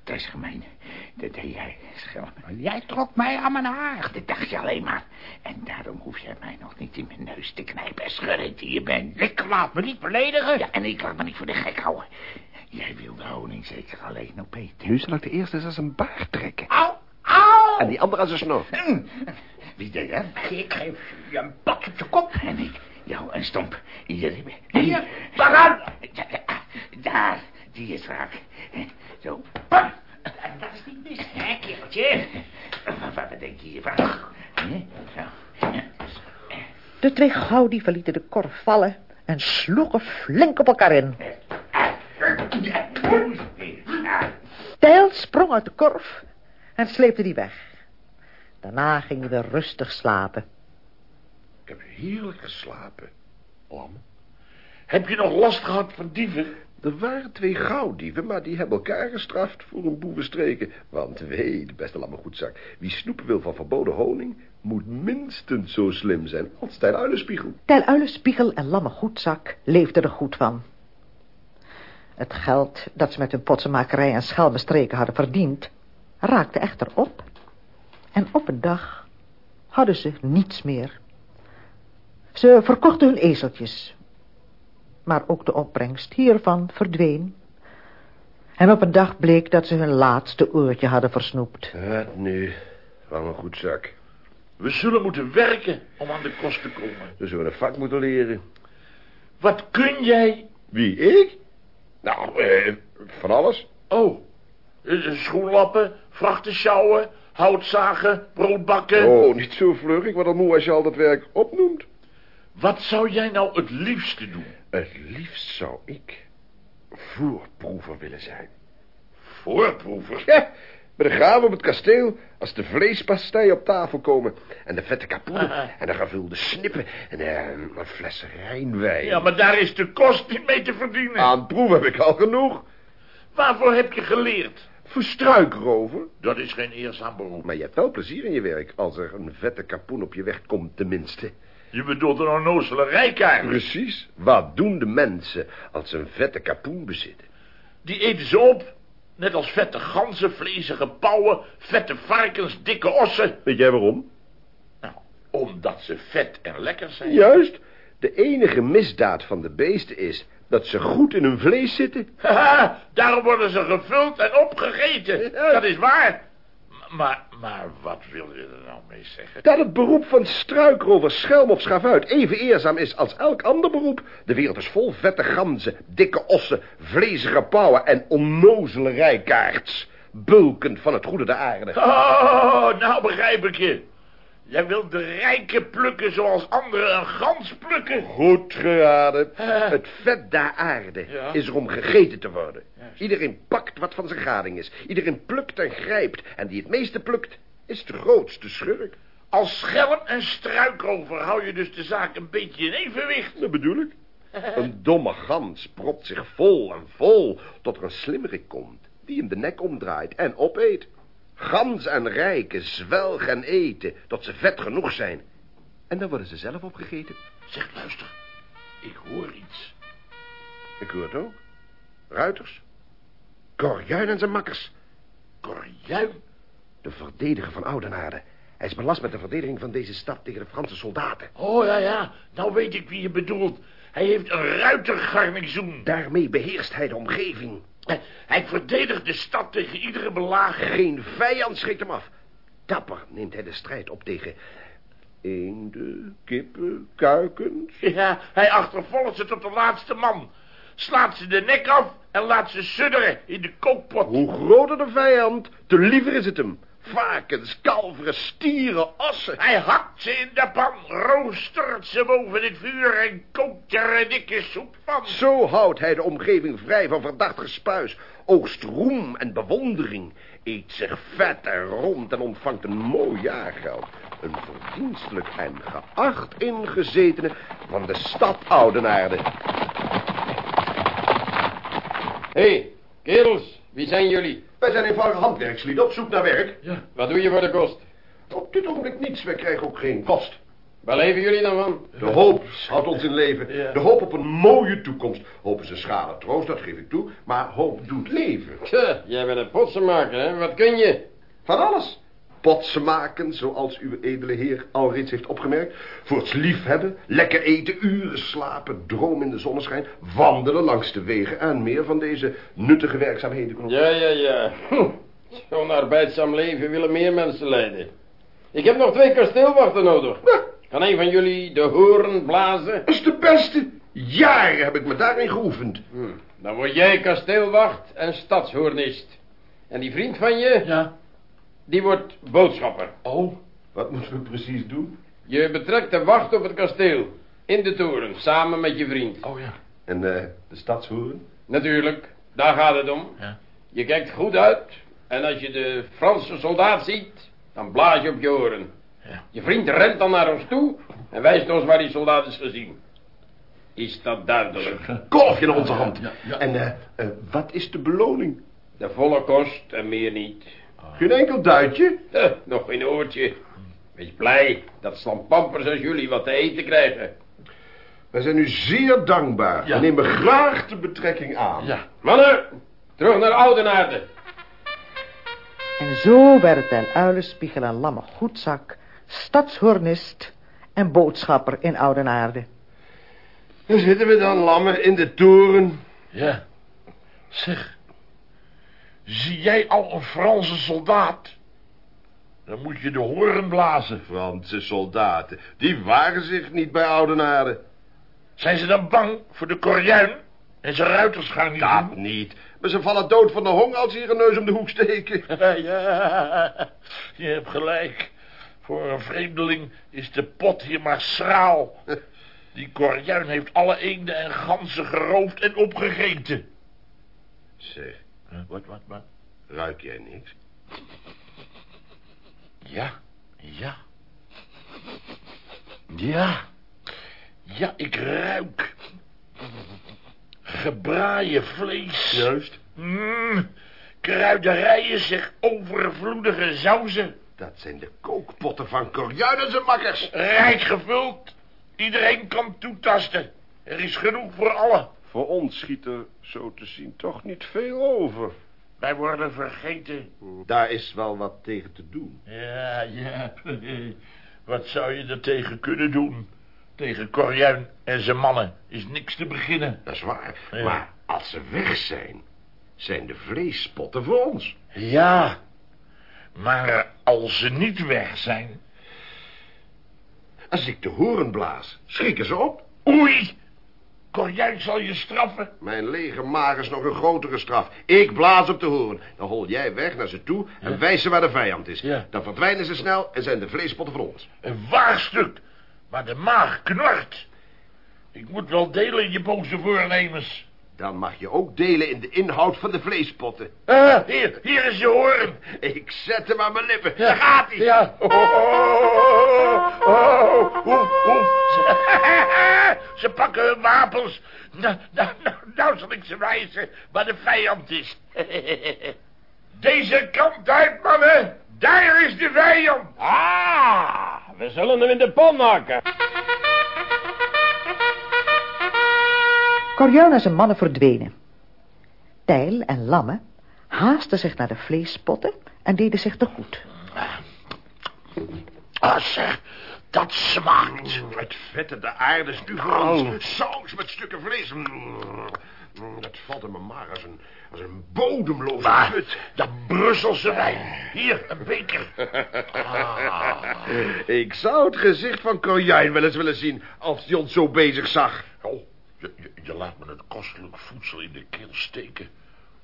dat is gemeen. Dat deed jij, schelm.
Jij trok mij aan mijn haar.
Dat dacht je alleen maar. En daarom hoef jij mij nog niet in mijn neus te knijpen, schurrit die je bent.
Ik laat me niet beledigen.
Ja, en ik laat me niet voor de gek houden. Jij wil de honing zeker alleen opeten.
Nu zal ik de eerste eens aan zijn baard trekken.
Au, au.
En die andere aan zijn snor.
Hm. Wie deed dat?
Ik geef je een pak op je kop.
En ik jou een stomp in je ribben.
Hier, waaraan?
Ja, Daar, die is raak. Zo.
En dat is niet mis, hè, kereltje?
Wat, denk je hiervan? Zo.
De twee gauwdieven lieten de korf vallen en sloegen flink op elkaar in. Tijl sprong uit de korf en sleepte die weg. Daarna ging hij weer rustig slapen.
Ik heb heerlijk geslapen. Lam. Heb je nog last gehad van dieven?
Er waren twee gauwdieven, maar die hebben elkaar gestraft voor hun boevenstreken. Want weet, beste lamme goedzak, wie snoepen wil van verboden honing... moet minstens zo slim zijn als Stijn Uilenspiegel.
Tijl Uilenspiegel en Lamme Goedzak leefden er goed van. Het geld dat ze met hun potsenmakerij en schelmenstreken hadden verdiend... raakte echter op. En op een dag hadden ze niets meer. Ze verkochten hun ezeltjes. Maar ook de opbrengst hiervan verdween. En op een dag bleek dat ze hun laatste oortje hadden versnoept.
Wat nu, lamme goedzak.
We zullen moeten werken om aan de kost te komen.
We zullen een vak moeten leren.
Wat kun jij?
Wie, ik? Nou, eh, van alles.
Oh, eh, schoenlappen, vrachten sjouwen, houtzagen, brood bakken.
Oh, niet zo vlug. Ik word al moe als je al dat werk opnoemt.
Wat zou jij nou het liefste doen?
Het liefst zou ik voorproever willen zijn.
Voorproever?
Ja, bij de graven op het kasteel, als de vleespastei op tafel komen... en de vette kapoenen en de gevulde snippen en eh, een fles Rijnwijn.
Ja, maar daar is de kost niet mee te verdienen.
Aan proef heb ik al genoeg.
Waarvoor heb je geleerd?
Voor struikrover.
Dat is geen eerzaam beroep.
Maar je hebt wel plezier in je werk, als er een vette kapoen op je weg komt tenminste.
Je bedoelt een onnozele rijkaard.
Precies. Wat doen de mensen als ze een vette kapoen bezitten?
Die eten ze op. Net als vette ganzen, vlezige pauwen, vette varkens, dikke ossen.
Weet jij waarom?
Nou, omdat ze vet en lekker zijn.
Juist. De enige misdaad van de beesten is dat ze goed in hun vlees zitten.
Haha, daarom worden ze gevuld en opgegeten. Dat is waar. Maar, maar wat wil je er nou mee zeggen?
Dat het beroep van struikrover schelm of schavuit even eerzaam is als elk ander beroep. De wereld is vol vette ganzen, dikke ossen, vlezige pauwen en onnozele rijkaards. Bulkend van het goede der aarde.
Oh, nou begrijp ik je. Jij wilt de rijken plukken zoals anderen een gans plukken.
Goed geraden. Het vet der aarde
Ja.
is er om gegeten te worden. Iedereen pakt wat van zijn gading is. Iedereen plukt en grijpt. En die het meeste plukt, is de grootste schurk.
Als schelm en struikrover hou je dus de zaak een beetje in evenwicht.
Dat bedoel ik. Een domme gans propt zich vol en vol tot er een slimmerik komt... die hem de nek omdraait en opeet. Gans en rijken zwelgen en eten tot ze vet genoeg zijn. En dan worden ze zelf opgegeten.
Zeg, luister. Ik hoor iets.
Ik hoor het ook. Ruiters. Corjuin en zijn makkers.
Corjuin.
De verdediger van Oudenaarde. Hij is belast met de verdediging van deze stad tegen de Franse soldaten.
Oh, ja, ja. Nou weet ik wie je bedoelt. Hij heeft een ruitergarnizoen.
Daarmee beheerst hij de omgeving.
Hij- verdedigt de stad tegen iedere belager.
Geen vijand schrikt hem af. Dapper neemt hij de strijd op tegen... eenden, kippen, kuikens.
Ja, hij achtervolgt ze tot de laatste man. Slaat ze de nek af en laat ze sudderen in de kookpot.
Hoe groter de vijand, te liever is het hem. Varkens, kalveren, stieren, assen.
Hij hakt ze in de pan, roostert ze boven het vuur en kookt er een dikke soep van.
Zo houdt hij de omgeving vrij van verdacht gespuis. Oogst roem en bewondering. Eet zich vet en rond en ontvangt een mooi jaargeld. Een verdienstelijk en geacht ingezetene van de stad Oudenaarde.
Hé, hey, kerels, wie zijn jullie?
Wij zijn eenvoudige handwerkslieden op zoek naar werk.
Wat doe je voor de kost?
Op dit ogenblik niets, wij krijgen ook geen kost.
Waar leven jullie dan van?
De hoop houdt ons in leven. De hoop op een mooie toekomst. Hoop is een schrale troost, dat geef ik toe. Maar hoop doet leven.
Tja, jij bent een potsenmaker, hè? Wat kun je?
Van alles. Potsen maken, zoals uw edele heer al reeds heeft opgemerkt. Voor het liefhebben, lekker eten, uren slapen, droom in de zonneschijn... wandelen langs de wegen en meer van deze nuttige werkzaamheden.
Ja, ja, ja. Hm. Zo'n arbeidzaam leven willen meer mensen leiden. Ik heb nog twee kasteelwachten nodig. Kan een van jullie de hoorn blazen?
Dat is de beste. Jaren heb ik me daarin geoefend.
Hm. Dan word jij kasteelwacht en stadshoornist. En die vriend van je,
Ja.
Die wordt boodschapper.
Oh.
Wat moeten we precies doen?
Je betrekt de wacht op het kasteel. In de toren, samen met je vriend.
Oh ja.
En eh, de stadshoeren?
Natuurlijk, daar gaat het om.
Ja.
Je kijkt goed uit. En als je de Franse soldaat ziet, dan blaas je op je oren.
Ja.
Je vriend rent dan naar ons toe en wijst ons waar die soldaat is gezien. Is dat duidelijk?
Kolfje naar onze hand.
Ja.
En eh, eh, wat is de beloning?
De volle kost en meer niet.
Geen enkel duitje?
Nog geen oortje. Wees blij dat slampampers als jullie wat te eten krijgen.
Wij zijn u zeer dankbaar.
Ja.
We nemen graag de betrekking aan.
Ja.
Mannen, terug naar Oudenaarde.
En zo werd Den Uilenspiegel en Lamme Goedzak stadshornist en boodschapper in Oudenaarde.
Daar zitten we dan, lammen, in de toren.
Ja. Zeg. Zie jij al een Franse soldaat? Dan moet je de horen blazen.
Franse soldaten, die waren zich niet bij Oudenaarde.
Zijn ze dan bang voor de Corjuin? En zijn ruiters gaan niet
Dat niet. Maar ze vallen dood van de honger als ze hier een neus om de hoek steken.
ja, je hebt gelijk. Voor een vreemdeling is de pot hier maar schraal. Die Corjuin heeft alle eenden en ganzen geroofd en opgegeten.
Zeg,
Wat, wat, wat?
ruik jij niks?
Ja, ja. Ja. Ja, ik ruik. Gebraaien vlees.
Juist.
Mm, kruiderijen, zeg, overvloedige sauzen.
Dat zijn de kookpotten van Corjuin en zijn makkers.
Rijk gevuld. Iedereen kan toetasten. Er is genoeg voor allen.
Voor ons schiet er zo te zien toch niet veel over.
Wij worden vergeten.
Daar is wel wat tegen te doen.
Ja, ja. Wat zou je er tegen kunnen doen? Tegen Corjuin en zijn mannen is niks te beginnen.
Dat is waar.
Ja.
Maar als ze weg zijn, zijn de vleespotten voor ons.
Ja, maar als ze niet weg zijn...
Als ik de horen blaas, schrikken ze op.
Oei, Corjuin zal je straffen.
Mijn lege maag is nog een grotere straf. Ik blaas op de horen. Dan hol jij weg naar ze toe en wijs ze waar de vijand is.
Ja.
Dan verdwijnen ze snel en zijn de vleespotten van ons.
Een waarstuk, maar de maag knort. Ik moet wel delen in je boze voornemens.
Dan mag je ook delen in de inhoud van de vleespotten.
Ah, hier, hier is je hoorn.
Ik zet hem aan mijn lippen. Daar gaat hij.
Ja. Oh, oh, oh, oh, oh. Ze, pakken hun wapens. Nou, nou, nou, nou zal ik ze wijzen waar de vijand is. Deze kant uit, mannen. Daar is de vijand.
Ah, we zullen hem in de pan hakken.
Corjuin en zijn mannen verdwenen. Tijl en Lamme haasten zich naar de vleespotten en deden zich te goed.
Ah, zeg, dat smaakt.
Het vette de aarde is nu voor ons. Saus met stukken vlees. Mm, mm, Dat valt in mijn maag als een, als een bodemloze
Maar,
put.
dat Brusselse wijn. Hier, een beker. Ah.
Ik zou het gezicht van Corjuin wel eens willen zien... als hij ons zo bezig zag.
Oh, je, je, je laat me het kostelijk voedsel in de keel steken.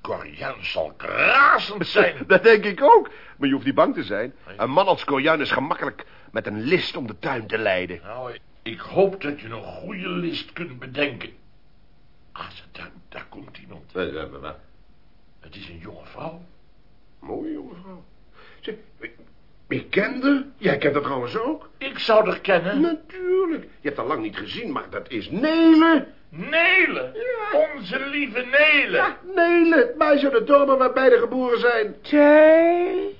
Corjuin zal razend zijn.
Dat denk ik ook. Maar je hoeft niet bang te zijn. Een man als Corjuin is gemakkelijk met een list om de tuin te leiden.
Nou, ik hoop dat je een goede list kunt bedenken. Ah, daar, daar komt iemand. Het is een jonge vrouw.
Mooie jonge vrouw. Zeg, ik- ik kende. Jij kent haar trouwens ook.
Ik zou haar kennen.
Natuurlijk. Je hebt haar lang niet gezien, maar dat is Nele.
Nelen. Onze lieve Nelen.
Ja, Nele, het meisje uit de dorpen waar beide geboren zijn.
Tijl,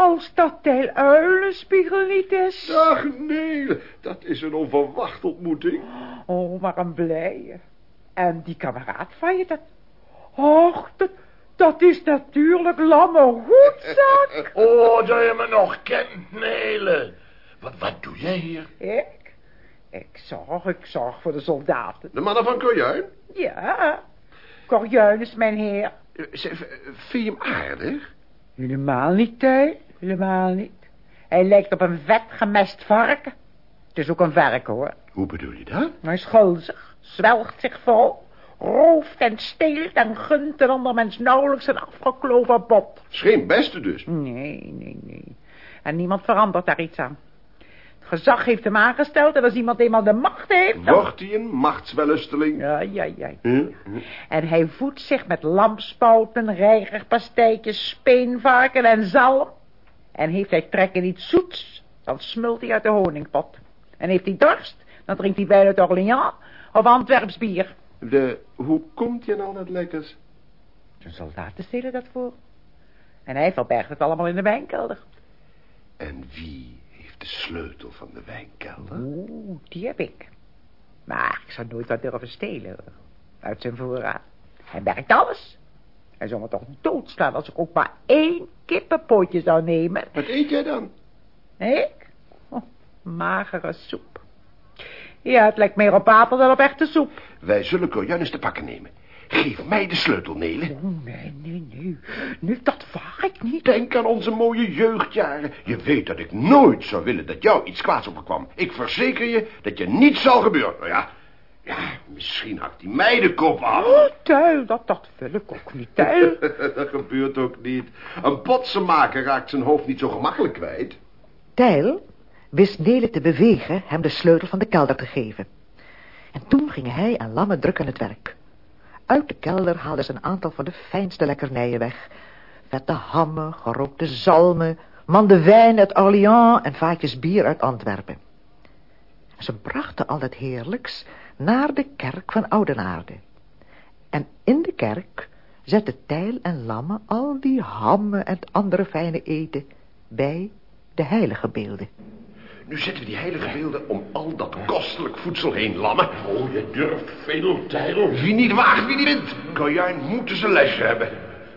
als dat Tijl Uilenspiegel niet is.
Dag Nele, dat is een onverwachte ontmoeting.
Oh, maar een blije. En die kameraad van je, dat... Och, dat, dat is natuurlijk Lamme Hoedzak.
Oh, dat je me nog kent, Nelen. Wat, wat doe jij hier?
Ik? Ik zorg, ik zorg voor de soldaten.
De mannen van Corjuin?
Ja, Corjuin is mijn heer.
Zeg, eh, Vind je hem aardig?
Helemaal niet, Tijl. Helemaal niet. Hij lijkt op een vet gemest varken. Het is ook een varken, hoor.
Hoe bedoel je dat?
Hij is gulzig, zwelgt zich vol, rooft en steelt en gunt een ander mens nauwelijks een afgekloven bot.
Is geen beste dus.
Nee, nee, nee. En niemand verandert daar iets aan. Het gezag heeft hem aangesteld en als iemand eenmaal de macht heeft... dan-
Wordt hij een machtswellusteling?
Ja, ja, ja. En hij voedt zich met lampspouten, reigerpastijtjes, speenvarken en zalm. En heeft hij trek in iets zoets, dan smult hij uit de honingpot. En heeft hij dorst, dan drinkt hij bij uit Orléans of Antwerps bier.
De, hoe komt je nou dat lekkers?
Zijn soldaten stelen dat voor. En hij verbergt het allemaal in de wijnkelder.
En wie heeft de sleutel van de wijnkelder?
Oeh, die heb ik. Maar ik zou nooit wat durven stelen. hoor. Uit zijn voorraad. Hij bergt alles. Hij zou me toch doodslaan als ik ook maar één kippenpotje zou nemen.
Wat eet jij dan?
Ik? Oh, magere soep. Ja, het lijkt meer op water dan op echte soep.
Wij zullen Corjuin eens te pakken nemen. Geef mij de sleutel, Nele.
Oh, nee, nee, nee. Nu, dat waag ik niet.
Denk aan onze mooie jeugdjaren. Je weet dat ik nooit zou willen dat jou iets kwaads overkwam. Ik verzeker je dat je niets zal gebeuren. Nou ja, ja, misschien hakt hij mij de kop af.
Oh, tuil, dat, dat wil ik ook niet, tuil.
dat gebeurt ook niet. Een potsenmaker raakt zijn hoofd niet zo gemakkelijk kwijt.
Tijl wist Nele te bewegen hem de sleutel van de kelder te geven. En toen gingen hij en Lamme druk aan het werk. Uit de kelder haalden ze een aantal van de fijnste lekkernijen weg. Vette hammen, gerookte zalmen, mandewijn uit Orléans en vaatjes bier uit Antwerpen. Ze brachten al dat heerlijks naar de kerk van Oudenaarde. En in de kerk zetten Tijl en Lamme al die hammen en het andere fijne eten bij de heilige beelden.
Nu zetten we die heilige beelden om al dat kostelijk voedsel heen, lammen.
Oh, je durft veel, Tijl.
Wie niet waagt, wie niet wint. Kajuin moeten ze lesje hebben.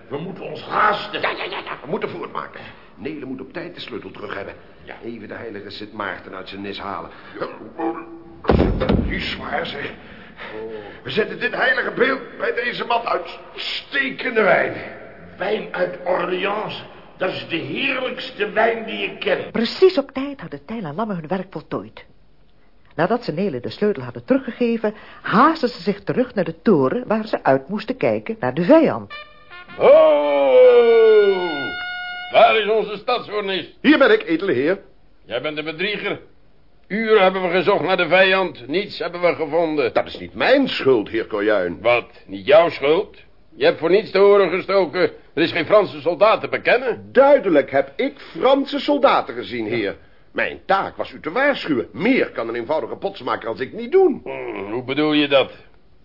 We moeten ons haasten.
Ja, ja, ja, ja. We moeten voortmaken. Nele moet op tijd de sleutel terug hebben.
Ja.
Even de heilige Sint Maarten uit zijn nis halen. Die is zwaar, zeg. We zetten dit heilige beeld bij deze man uitstekende wijn.
Wijn uit Orleans. Dat is de heerlijkste wijn die je kent.
Precies op tijd hadden Tijl en Lamme hun werk voltooid. Nadat ze Nele de sleutel hadden teruggegeven... haasten ze zich terug naar de toren... waar ze uit moesten kijken naar de vijand.
Oh! Waar is onze stadshoornis?
Hier ben ik, edele heer.
Jij bent de bedrieger. Uren hebben we gezocht naar de vijand. Niets hebben we gevonden.
Dat is niet mijn schuld, heer Kojuin.
Wat? Niet jouw schuld? Je hebt voor niets te horen gestoken. Er is geen Franse soldaat te bekennen.
Duidelijk heb ik Franse soldaten gezien, heer. Mijn taak was u te waarschuwen. Meer kan een eenvoudige potsmaker als ik niet doen.
Hmm, hoe bedoel je dat?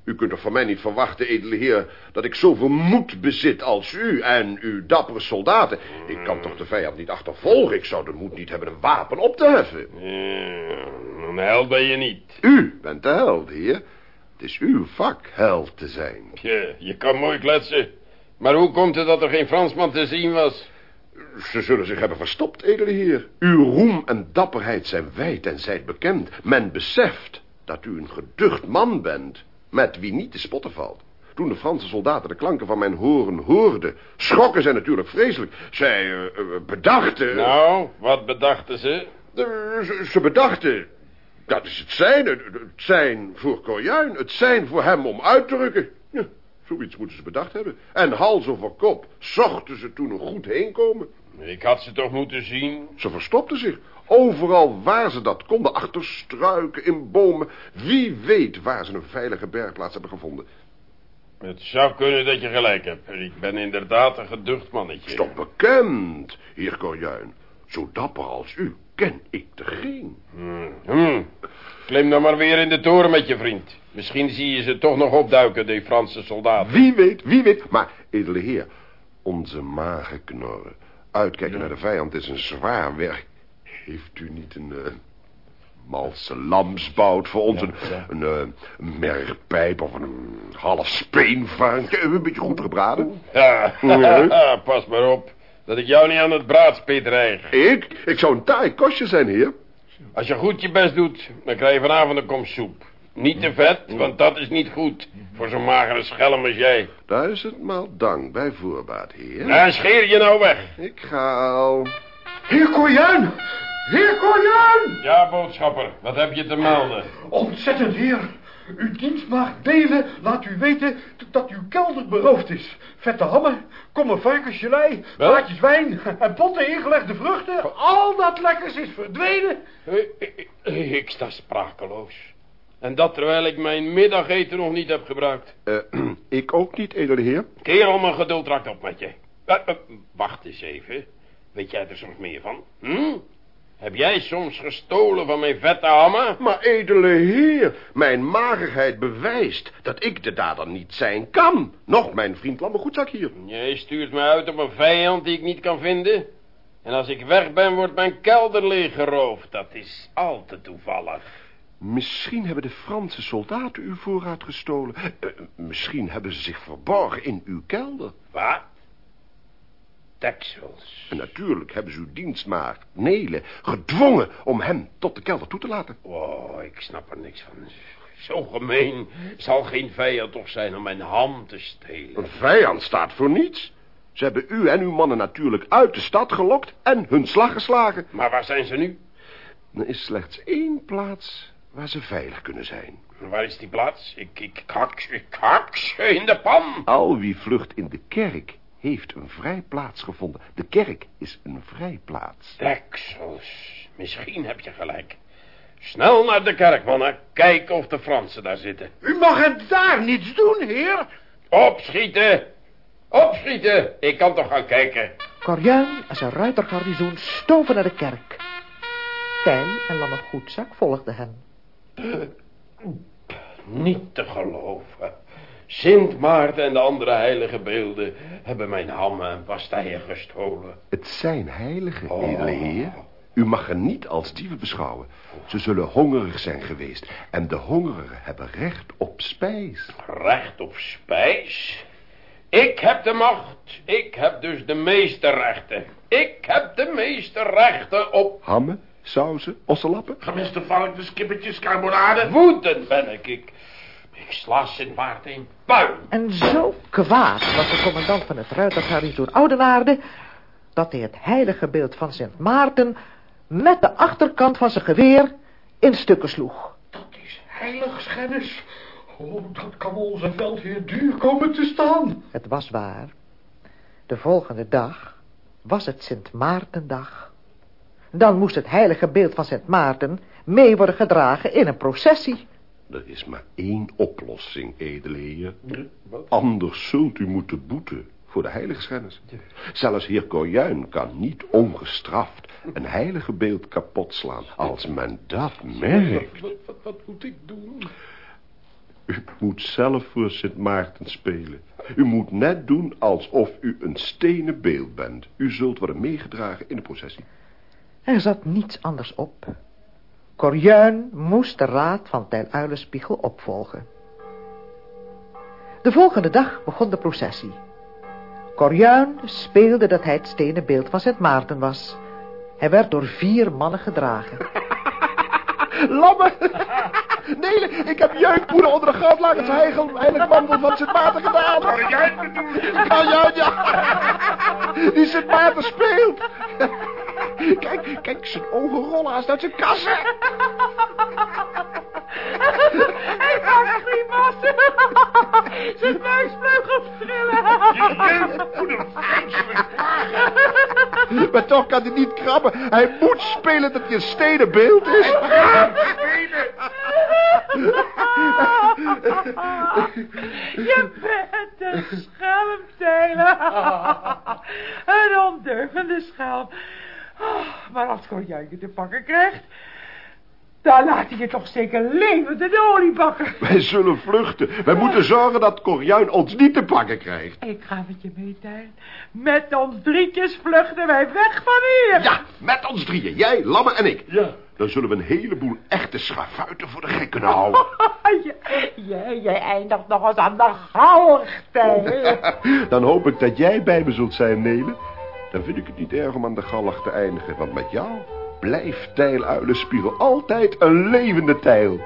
U kunt toch van mij niet verwachten, edele heer... dat ik zoveel moed bezit als u en uw dappere soldaten. Ik kan toch de vijand niet achtervolgen? Ik zou de moed niet hebben een wapen op te heffen.
Ja, een held ben je niet.
U bent de held, heer. Het is uw vak held te zijn.
Je, je kan mooi kletsen. Maar hoe komt het dat er geen Fransman te zien was?
Ze zullen zich hebben verstopt, edele heer. Uw roem en dapperheid zijn wijd en zijt bekend. Men beseft dat u een geducht man bent... met wie niet te spotten valt. Toen de Franse soldaten de klanken van mijn horen hoorden... schrokken zij natuurlijk vreselijk. Zij eh, eh, bedachten...
Nou, wat bedachten ze?
Ze, ze bedachten... Dat is het zijn, het, het zijn voor Corjuin, het zijn voor hem om uit te rukken. Ja, zoiets moeten ze bedacht hebben. En hals over kop zochten ze toen een goed heenkomen.
Ik had ze toch moeten zien?
Ze verstopten zich. Overal waar ze dat konden, achter struiken, in bomen. Wie weet waar ze een veilige bergplaats hebben gevonden.
Het zou kunnen dat je gelijk hebt. Ik ben inderdaad een geducht mannetje.
Stop bekend, heer Corjuin. Zo dapper als u ken ik er geen.
Hmm. Hmm. Klim dan maar weer in de toren met je vriend. Misschien zie je ze toch nog opduiken, die Franse soldaten.
Wie weet, wie weet. Maar, edele heer, onze magen knorren. Uitkijken naar de vijand is een zwaar werk. Heeft u niet een uh, malse lamsbout voor ons? Een, een, een mergpijp of een half speenvarkje? Een beetje goed gebraden?
Ja, pas maar op. Dat ik jou niet aan het braadspit rijg.
Ik? Ik zou een taai kostje zijn, heer.
Als je goed je best doet, dan krijg je vanavond een kom soep. Niet te vet, want dat is niet goed. Voor zo'n magere schelm als jij.
Duizendmaal dank bij voorbaat, heer.
Nou, scheer je nou weg.
Ik ga al...
Heer Corjuin! Heer Corjuin!
Ja, boodschapper, wat heb je te melden?
Ontzettend, heer. Uw dienstmaagd Belen laat u weten dat uw kelder beroofd is. Vette hammen, komme varkensgelei, plaatjes wijn en potten ingelegde vruchten. Al dat lekkers is verdwenen.
Ik, ik, ik sta sprakeloos. En dat terwijl ik mijn middageten nog niet heb gebruikt.
Uh, ik ook niet, edele heer.
Kerel, mijn geduld raakt op met je. Uh, uh, wacht eens even. Weet jij er soms meer van? Hm? Heb jij soms gestolen van mijn vette hammen?
Maar edele heer, mijn magerheid bewijst dat ik de dader niet zijn kan. Nog mijn vriend Lammergoedzak hier.
Jij stuurt me uit op een vijand die ik niet kan vinden. En als ik weg ben, wordt mijn kelder leeggeroofd. Dat is al te toevallig.
Misschien hebben de Franse soldaten uw voorraad gestolen. Uh, misschien hebben ze zich verborgen in uw kelder.
Wat? Deksels.
En natuurlijk hebben ze uw dienstmaagd, Nele, gedwongen om hem tot de kelder toe te laten.
Oh, ik snap er niks van. Zo gemeen zal geen vijand toch zijn om mijn ham te stelen.
Een vijand staat voor niets. Ze hebben u en uw mannen natuurlijk uit de stad gelokt en hun slag geslagen.
Maar waar zijn ze nu?
Er is slechts één plaats waar ze veilig kunnen zijn.
Waar is die plaats? Ik, ik, hak, ik hak ze in de pan.
Al wie vlucht in de kerk heeft een vrijplaats gevonden. De kerk is een vrijplaats.
Deksels, misschien heb je gelijk. Snel naar de kerk, mannen. Kijk of de Fransen daar zitten.
U mag hem daar niets doen, heer.
Opschieten! Opschieten! Ik kan toch gaan kijken.
Corjuin en zijn ruitergarnizoen stoven naar de kerk. Tijl en Lamme Goedzak volgden hen.
Niet te geloven. Sint Maarten en de andere heilige beelden hebben mijn hammen en pastijen gestolen.
Het zijn heiligen,
Oh.
edele heer. U mag hen niet als dieven beschouwen. Ze zullen hongerig zijn geweest. En de hongerigen hebben recht op spijs.
Recht op spijs? Ik heb de macht. Ik heb dus de meeste rechten. Ik heb de meeste rechten op...
Hammen, sauzen, osselappen.
Gemiste varkens, kippetjes, carbonade.
Woedend ben ik. Ik, ik sla Sint Maarten in puin.
En zo kwaad was de commandant van het ruitergarnizoen Oudenaarde... dat hij het heilige beeld van Sint Maarten... met de achterkant van zijn geweer in stukken sloeg.
Dat is heiligschennis. Oh, dat kan onze veldheer duur komen te staan.
Het was waar. De volgende dag was het Sint Maartendag. Dan moest het heilige beeld van Sint Maarten mee worden gedragen in een processie.
Er is maar één oplossing, edele heer. Anders zult u moeten boeten voor de heiligschennis. Zelfs heer Corjuin kan niet ongestraft een heilige beeld kapot slaan. Als men dat merkt.
Wat, wat, wat moet ik doen?
U moet zelf voor Sint Maarten spelen. U moet net doen alsof u een stenen beeld bent. U zult worden meegedragen in de processie.
Er zat niets anders op. Corjuin moest de raad van Tijl Uilenspiegel opvolgen. De volgende dag begon de processie. Corjuin speelde dat hij het stenen beeld van Sint Maarten was. Hij werd door vier mannen gedragen.
Lamme! Nee, ik heb jeukpoeder onder de goudlakens heigel, heilige wandel van Sint Maarten gedaan.
Kan jij het bedoel je?
Corjuin, ja. Die Sint Maarten speelt. Kijk, kijk, zijn ogen rollen haast uit zijn kassen.
Hij gaat grimassen. Zijn neusvleugels trillen.
Je vreselijk plagen.
Maar toch kan hij niet krabben. Hij moet spelen dat hij een stenen beeld is.
Je bent een schelmtelen. Een ondeugende schelm. Oh, maar als Corjuin je te pakken krijgt... dan laat hij je toch zeker levend in de olie bakken.
Wij zullen vluchten. Wij moeten zorgen dat Corjuin ons niet te pakken krijgt.
Ik ga met je mee, Tijn. Met ons drietjes vluchten wij weg van hier.
Ja, met ons drieën. Jij, Lamme en ik.
Ja.
Dan zullen we een heleboel echte schavuiten voor de gek kunnen houden.
Jij, jij, eindigt nog eens aan de galg, Tijn.
Dan hoop ik dat jij bij me zult zijn, Nele dan vind ik het niet erg om aan de gallig te eindigen. Want met jou blijft Tijl spiegel altijd een levende Tijl.